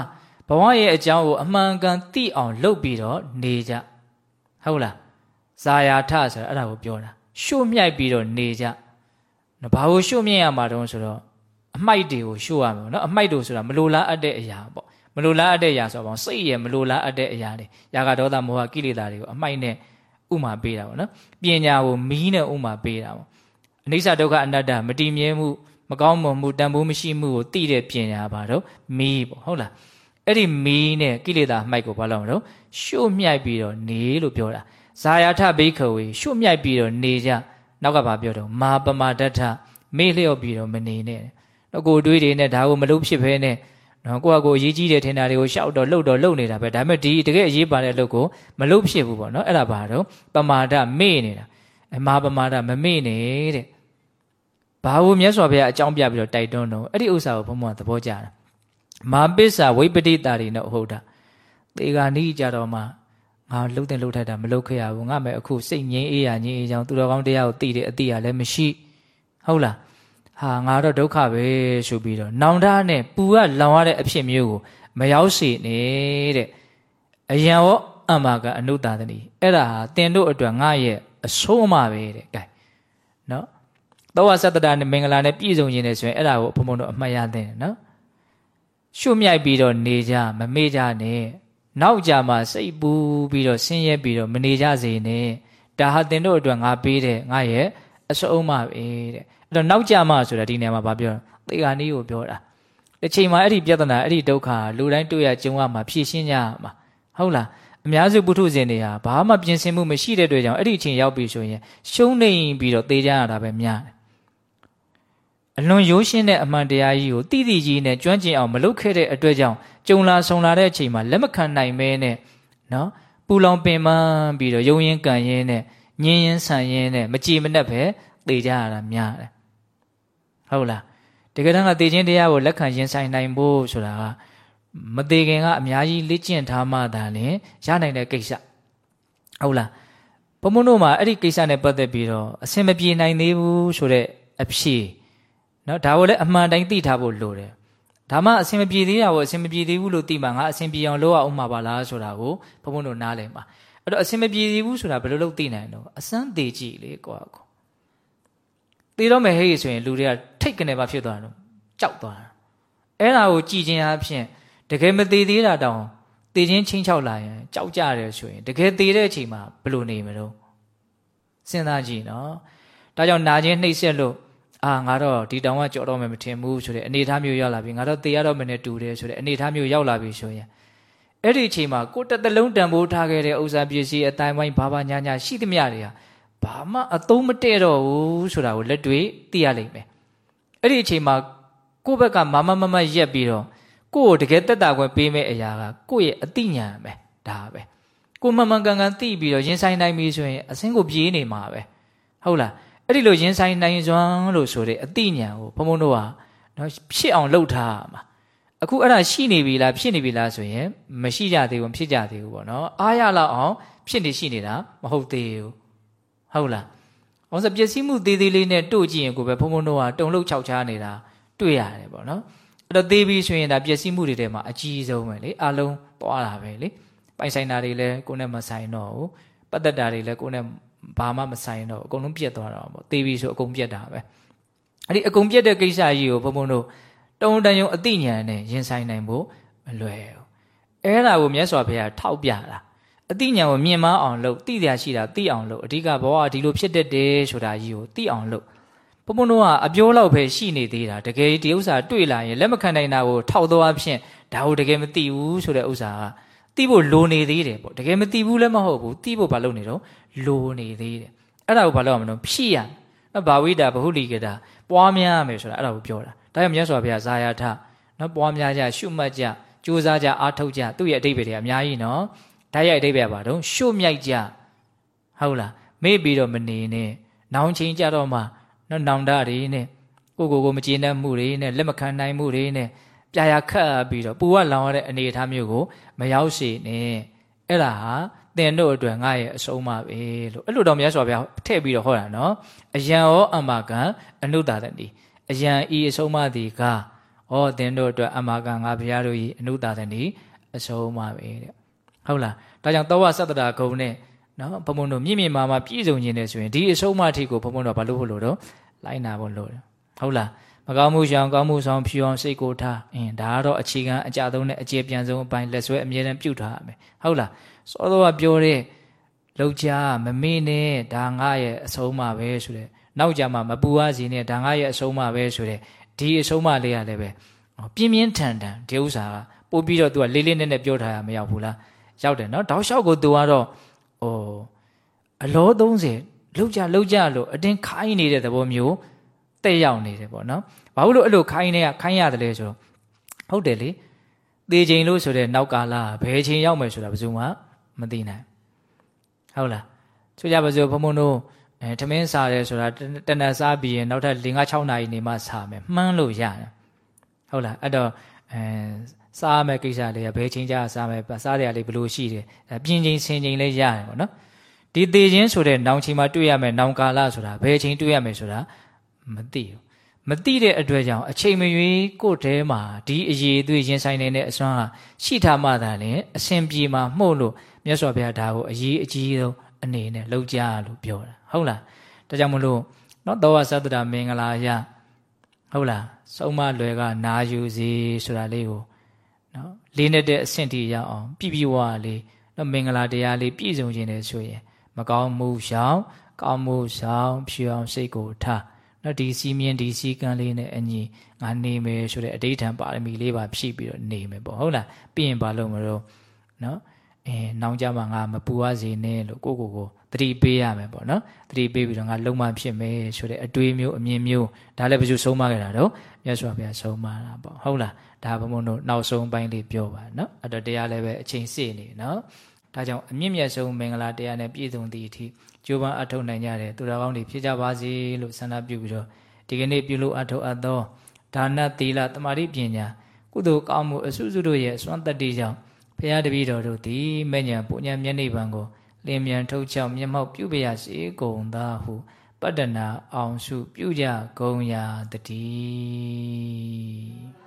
ဘဝရဲ့အကြောင်းကိုအမှန်ကန်သိအောင်လုပ်ပြီးတော့နေကြဟုတ်လား ဇာယာထဆိုတာအဲ့ဒါကိုပြောတာရှို့မြိုက်ပြီးတော့နေကြဘာကိုရှို့မြင့်ရမှာတုံးဆိုတော့အမိုက်တွေကိုရှို့ရမှာနော်အမိုက်တို့ဆိုတာမလိုလားအပ်တဲ့အရာပေါ့မလိုလားအပ်တဲ့အရာဆိုတော့စိတ်ရဲ့မလိုလားအပ်တဲ့အရာတွေຢာကဒေါသမောဟကိလေသာတွေကိုအမိုက်နဲ့ဥမာပေးတာပေါ့နော်ပညာကိုမီးနဲ့ဥမာပေးတာပေါ့အနိစ္စဒုက္ခအနတ္တမတည်မြဲမှုမကောင်းမွန်မှုတန်ဖိုးမရှိမှုကိုသိတဲ့ပညာပါတော့မီးပေါ့ဟုတ်လားအဲ့ဒီမီးနဲ့ကိလေသာအမိုက်ကိုဘာလို့မလို့ရှို့မြိုက်ပြီးတော့နေလို့ပြောတာ ဇာယာထဘိခဝေရှို့မြိုက်ပြီးတော့နေကြနောက်ကဘာပြောတော့မာပမာဒထမေ့လျော့ပြီးတော့မနေနဲ့တော့ကိုတွေးတွေနဲ့ဒါကိုမလုပ်ဖြစ်ဖဲနဲ့နော်ကိုကကိုအရေးကြီးတဲ့ထင်တာတွေကိုရှောက်တော့လှုပ်တော့လှုပ်နေတာပဲဒါပေမဲ့ဒီတကယ်အရေးပါတဲ့အလုပ်ကိုမလုပ်ဖြစ်ဘူးပေါ့နော်အဲ့ဒါဘာတော့ပမာဒမေ့နေတာအမာပမာဒမမေ့နေတဲ့ဘာလို့မြတ်စွာဘုရားအကြောင်းပြပြီးတော့တိုက်တွန်းတော့အဲ့ဒီဥစ္စာကိုဘုံဘုံသဘောကျတာမာပစ္စာဝိပတိတာတွေနဲ့ဟုတ်တာသေဂာနီးကြတော့မှ ငါလှုပ်တဲ့လှုပ်ထက်တာမလှုပ်ခဲ့ရဘူးငါမဲ့အခုစိတ်ငြိမ်းအေးရငြိမ်းအေးချောင်းသူတော်ကောင်းတရားကိုသိတဲ့အသိရလည်းမရှိဟုတ်လားဟာငါတော့ဒုက္ခပဲဆိုပြီးတော့နောင်တနဲ့ပူကလောင်ရတဲ့အဖြစ်မျိုးကိုမရောက်စေနဲ့တဲ့အယံရောအမ္မာကအနုတာတနီအဲ့ဒါဟာတင်တို့အတွက်ငါရဲ့အဆိုးအမပဲတဲ့ကဲနော်သောဝသတ္တတာနဲ့မင်္ဂလာနဲ့ပြည့်စုံခြင်းနဲ့ဆိုရင်အဲ့ဒါကိုဘုံဘုံတို့အမှတ်ရသင့်တယ်နော်ရှုမြိုက်ပြီးတော့နေကြမမေ့ကြနဲ့ နောက်ကြမှာစိတ်ပူပြီးတော့ဆင်းရဲပြီးတော့မနေကြစေနဲ့ဒါဟာတင်တို့အတွက်ငါပေးတဲ့ငါရဲ့အစုံးမပဲတဲ့အဲ့တော့နောက်ကြမှာဆိုတာဒီနေရာမှာဘာပြောသေဃာနီးကိုပြောတာတစ်ချိန်မှာအဲ့ဒီပြဿနာအဲ့ဒီဒုက္ခလူတိုင်းတွေ့ရကြုံရမှာဖြည့်ရှင်းကြမှာဟုတ်လားအများစုပုထုဇဉ်တွေဟာဘာမှပြင်ဆင်မှုမရှိတဲ့အတွက်ကြောင့်အဲ့ဒီအချိန်ရောက်ပြီဆိုရင်ရှုံးနေပြီးတော့သေကြရတာပဲများတယ် အလွန်ရိုးရှင်းတဲ့အမှန်တရားကြီးကိုတိတိကြီးနဲ့ကျွမ်းကျင်အောင်မလုပ်ခဲ့တဲ့အတွက်ကြောင့်ကြုံလာဆုံလာတဲ့အချိန်မှာလက်မခံနိုင်မဲနဲ့နော်ပူလောင်ပင်ပန်းပြီးတော့ယုံရင်ကန်ရင်နဲ့ညင်းရင်ဆန်ရင်နဲ့မကြည်မနှက်ပဲသေကြရတာများတယ်ဟုတ်လားတကယ်တမ်းကသေခြင်းတရားကိုလက်ခံရင်ဆိုင်နိုင်ဖို့ဆိုတာကမသေးခင်ကအများကြီးလေ့ကျင့်ထားမှသာလျှင်ရနိုင်တဲ့ကိစ္စဟုတ်လားဘုံဘုံတို့မှာအဲ့ဒီကိစ္စနဲ့ပတ်သက်ပြီးတော့အဆင်မပြေနိုင်သေးဘူးဆိုတဲ့အဖြေ နော်ဒါကိုလည်းအမှန်တိုင်းသိထားဖို့လိုတယ်ဒါမှအဆင်မပြေသေးတာကိုအဆင်မပြေသေးဘူးလို့သိမှငါအဆင်ပြေအောင်လုပ်အောင်မှာပါလားဆိုတာကိုဘုံဘုံတို့နားလည်မှာအဲ့တော့အဆင်မပြေသေးဘူးဆိုတာဘယ်လိုလုပ်သိနိုင်တော့အစမ်းသေးကြည့်လေကွာကိုသေတော့မယ်ဟဲ့ဆိုရင်လူတွေကထိတ်ကနေပါဖြစ်သွားတော့ကြောက်သွားတာအဲ့ဒါကိုကြည်ခြင်းအဖြစ်တကယ်မသေးသေးတာတောင်သေခြင်းချင်းချောက်လာရင်ကြောက်ကြတယ်ဆိုရင်တကယ်သေတဲ့အချိန်မှာဘယ်လိုနေမလို့စဉ်းစားကြည့်နော်ဒါကြောင့်နာခြင်းနှိပ်စက်လို့ အာငါတော့ဒီတောင်ကကြော်တော့မယ်မထင်ဘူးဆိုတဲ့အနေအထားမျိုးရောက်လာပြီငါတော့သေရတော့မယ်နဲ့တူတယ်ဆိုတဲ့အနေအထားမျိုးရောက်လာပြီဆိုရင်အဲ့ဒီအချိန်မှာကိုတက်တလုံးတန်ဖိုးထားခဲ့တဲ့ဥစ္စာပစ္စည်းအတိုင်းပိုင်းဘာဘာညာညာရှိသမျှတွေကဘာမှအသုံးမတည့်တော့ဘူးဆိုတာကိုလက်တွေ့သိရလိမ့်မယ်အဲ့ဒီအချိန်မှာကိုယ့်ဘက်ကမမမမရက်ပြီးတော့ကိုယ့်ကိုတကယ်တက်တာခွင့်ပေးမဲ့အရာကကိုယ့်ရဲ့အတိညာပဲဒါပဲကိုမှန်မှန်ကန်ကန်သိပြီးတော့ရင်ဆိုင်နိုင်ပြီဆိုရင်အစင်းကိုပြေးနေမှာပဲဟုတ်လား အဲ့ဒီလိုရင်ဆိုင်နိုင်စွမ်းလို့ဆိုတဲ့အတိညာကိုဘုံဘုံတို့ကနော်ဖြစ်အောင်လှုပ်ထားမှာအခုအဲ့ဒါရှိနေပြီလားဖြစ်နေပြီလားဆိုရင်မရှိကြသေးဘူးဖြစ်ကြသေးဘူးပေါ့နော်အားရလောက်အောင်ဖြစ်နေရှိနေတာမဟုတ်သေးဘူးဟုတ်လား။အောင်စပျက်စီးမှုသေးသေးလေးနဲ့တို့ကြည့်ရင်ကိုပဲဘုံဘုံတို့ကတုံလုတ်ခြောက်ချားနေတာတွေ့ရတယ်ပေါ့နော်။အဲ့တော့သေးပြီးဆိုရင်ဒါပျက်စီးမှုတွေထဲမှာအကြီးဆုံးပဲလေအလုံးသွားတာပဲလေ။ပိုင်ဆိုင်တာတွေလည်းကိုယ်နဲ့မဆိုင်တော့ဘူး။ပတ်သက်တာတွေလည်းကိုယ်နဲ့ ဘာမှမဆိုင်တော့အကုန်လုံးပြက်သွားတာပေါ့။သေးပြီးဆိုအကုန်ပြက်တာပဲ။အဲ့ဒီအကုန်ပြက်တဲ့ကိစ္စကြီးကိုဘုံဘုံတို့တုံတန်ယုံအသိဉာဏ်နဲ့ရင်ဆိုင်နိုင်ဖို့မလွယ်ဘူး။အဲ့ဒါကိုမြတ်စွာဘုရားထောက်ပြတာ။အသိဉာဏ်ကိုမြင်မအောင်လုပ်သိရရှိတာသိအောင်လုပ်အဓိကဘဝဒီလိုဖြစ်တတ်တယ်ဆိုတာကြီးကိုသိအောင်လုပ်ဘုံဘုံတို့ကအပြောလောက်ပဲရှိနေသေးတာတကယ်ဒီဥစ္စာတွေ့လာရင်လက်မခံနိုင်တာကိုထောက်သွားဖြင့်ဒါကိုတကယ်မသိဘူးဆိုတဲ့ဥစ္စာက သိဖို့လိုနေသေးတယ်ပေါ့တကယ်မသိဘူးလည်းမဟုတ်ဘူးသိဖို့ဘာလုပ်နေတော့လိုနေသေးတယ်အဲ့ဒါကိုဘာလုပ်ရမလို့ဖြည့်ရနော်ဘာဝိတာဘဟုလိကတာပွားများမယ်ဆိုတာအဲ့ဒါကိုပြောတာဒါကြောင့်မြတ်စွာဘုရားဇာယာထနော်ပွားများကြရှုမှတ်ကြကြိုးစားကြအားထုတ်ကြသူ့ရဲ့အတိတ်ပဲတွေအများကြီးနော်ဓာတ်ရိုက်အဓိပ္ပာယ်ပါတော့ရှို့မြိုက်ကြဟုတ်လားမေ့ပြီးတော့မနေနဲ့နောင်ချင်းကြတော့မှနော်နောင်တတွေနဲ့ကိုကိုကိုမကျေနပ်မှုတွေနဲ့လက်မခံနိုင်မှုတွေနဲ့ ပြာရခတ်ပြီးတော့ပူဝလောင်ရတဲ့အနေအထားမျိုးကိုမရောက်စေနဲ့အဲ့ဒါဟာသင်တို့အတွက်ငါရဲ့အဆုံးအပဲလို့အဲ့လိုတော့မြတ်စွာဘုရားထည့်ပြီးတော့ဟောတာနော်အယံဩအမကံအနုတာတတိအယံဤအဆုံးအသည်ကဩသင်တို့အတွက်အမကံငါဘုရားတို့ဤအနုတာတတိအဆုံးအပဲတဲ့ဟုတ်လားဒါကြောင့်သောဝသတ္တရာဂုံနဲ့နော်ဘုံဘုံတို့မြင့်မြင့်မာမာပြည့်စုံခြင်းနဲ့ဆိုရင်ဒီအဆုံးအထိကိုဘုံဘုံတို့ဘာလို့ဖို့လို့တော့လိုက်နာဖို့လို့ဟုတ်လား မကောင်းမှုရှောင်ကောင်းမှုဆောင်ဖြူအောင်စိတ်ကိုထားအင်းဒါကတော့အခြေခံအကြသုံးနဲ့အခြေပြန်ဆုံးအပိုင်းလက်ဆွဲအမြဲတမ်းပြုတ်ထားရမယ်ဟုတ်လားစောစောကပြောတဲ့လောက်ကြမမေ့နဲ့ဒါငါရဲ့အဆုံးအမပဲဆိုတဲ့နောက်ကြမှာမပူရစီနဲ့ဒါငါရဲ့အဆုံးအမပဲဆိုတဲ့ဒီအဆုံးအမလေးရလည်းပဲပြင်းပြင်းထန်ထန်ဒီဥစ္စာကပို့ပြီးတော့ तू ကလေးလေးနက်နက်ပြောထားရမရောက်ဘူးလားရောက်တယ်နော်တောက်လျှောက်ကို तू ကတော့ဟိုအလော30လောက်ကြလောက်ကြလို့အတင်းခိုင်းနေတဲ့သဘောမျိုး တဲ့ရောက်နေတယ်ပေါ့နော်ဘာလို့အဲ့လိုခိုင်းနေရခိုင်းရတယ်လဲဆိုတော့ဟုတ်တယ်လေသေချိန်လို့ဆိုတဲ့နောက်ကာလဘယ်ချိန်ရောက်မယ်ဆိုတာဘယ်သူမှမသိနိုင်ဟုတ်လားဆိုကြပါစို့ဘုံဘုံတို့အဲထမင်းစားတယ်ဆိုတာတနက်စားပြီးရင်နောက်ထပ်၄၅6နာရီနေမှစားမယ်မှန်းလို့ရတယ်ဟုတ်လားအဲ့တော့အဲစားမယ်ကိစ္စလေးကဘယ်ချိန်ကြာစားမယ်စားရလေးဘလို့ရှိတယ်ပြင်းချိန်ဆင်ချိန်လေးရတယ်ပေါ့နော်ဒီသေခြင်းဆိုတဲ့နောင်ချိန်မှာတွေ့ရမယ်နောင်ကာလဆိုတာဘယ်ချိန်တွေ့ရမယ်ဆိုတာ မသိဘူးမသိတဲ့အတွက်ကြောင့်အချိန်မရွေးကိုယ်ထဲမှာဒီအရေးအသွေးရင်ဆိုင်နေတဲ့အစွမ်းဟာရှိထားမှသာလေအစဉ်ပြေမှာမှုတ်လို့မြတ်စွာဘုရားဒါကိုအရေးအကြီးဆုံးအနေနဲ့လှုပ်ကြလို့ပြောတာဟုတ်လားဒါကြောင့်မလို့နော်သောဝသတ္တရာမင်္ဂလာရဟုတ်လားစုံမလွယ်ကနာယူစီဆိုတာလေးကိုနော်လေးနဲ့တဲ့အဆင့်ထိရအောင်ပြပြဝါလေးနော်မင်္ဂလာတရားလေးပြည့်စုံခြင်းနဲ့ဆိုရင်မကောင်းမှုရှောင်ကောင်းမှုရှောင်ဖြူအောင်စိတ်ကိုထား နော်ဒီစီမြင်ဒီစီကံလေးနဲ့အညီငါနေမယ်ဆိုတဲ့အဋိဌံပါရမီလေးပါဖြည့်ပြီးတော့နေမယ်ပေါ့ဟုတ်လားပြီးရင်ဘာလို့မလို့နော်အဲနောင်ကြမှာငါမပူရစေနဲ့လို့ကိုကိုကိုတတိပေးရမယ်ပေါ့နော်တတိပေးပြီးတော့ငါလုံမဖြစ်မယ်ဆိုတဲ့အတွေးမျိုးအမြင်မျိုးဒါလည်းဘယ်သူဆုံးမခဲ့တာတော့မြတ်စွာဘုရားဆုံးမတာပေါ့ဟုတ်လားဒါဘုံဘုံတို့နောက်ဆုံးပိုင်းလေးပြောပါနော်အဲ့တော့တရားလည်းပဲအချိန်စေ့နေနော်ဒါကြောင့်အမြင့်မြတ်ဆုံးမင်္ဂလာတရားနဲ့ပြည့်စုံသည့်အထိ ကြိုးပမ်းအထောက်နိုင်ကြတဲ့သူတော်ကောင်းတွေဖြစ်ကြပါစေလို့ဆန္ဒပြုပြီးတော့ဒီကနေ့ပြုလို့အထောက်အပ်သောဒါနသီလတမာတိပညာကုသိုလ်ကောင်းမှုအစုစုတို့ရဲ့စွမ်းတတ္တိကြောင့်ဘုရားတပည့်တော်တို့သည်မဉ္ဇဉ်ပုညံမျက်နှိပ်ပံကိုလင်းမြန်ထုတ်ချောက်မျက်မှောက်ပြုပရစေကုန်သာဟုပတ္တနာအောင်စုပြုကြကုန်ရာတည်း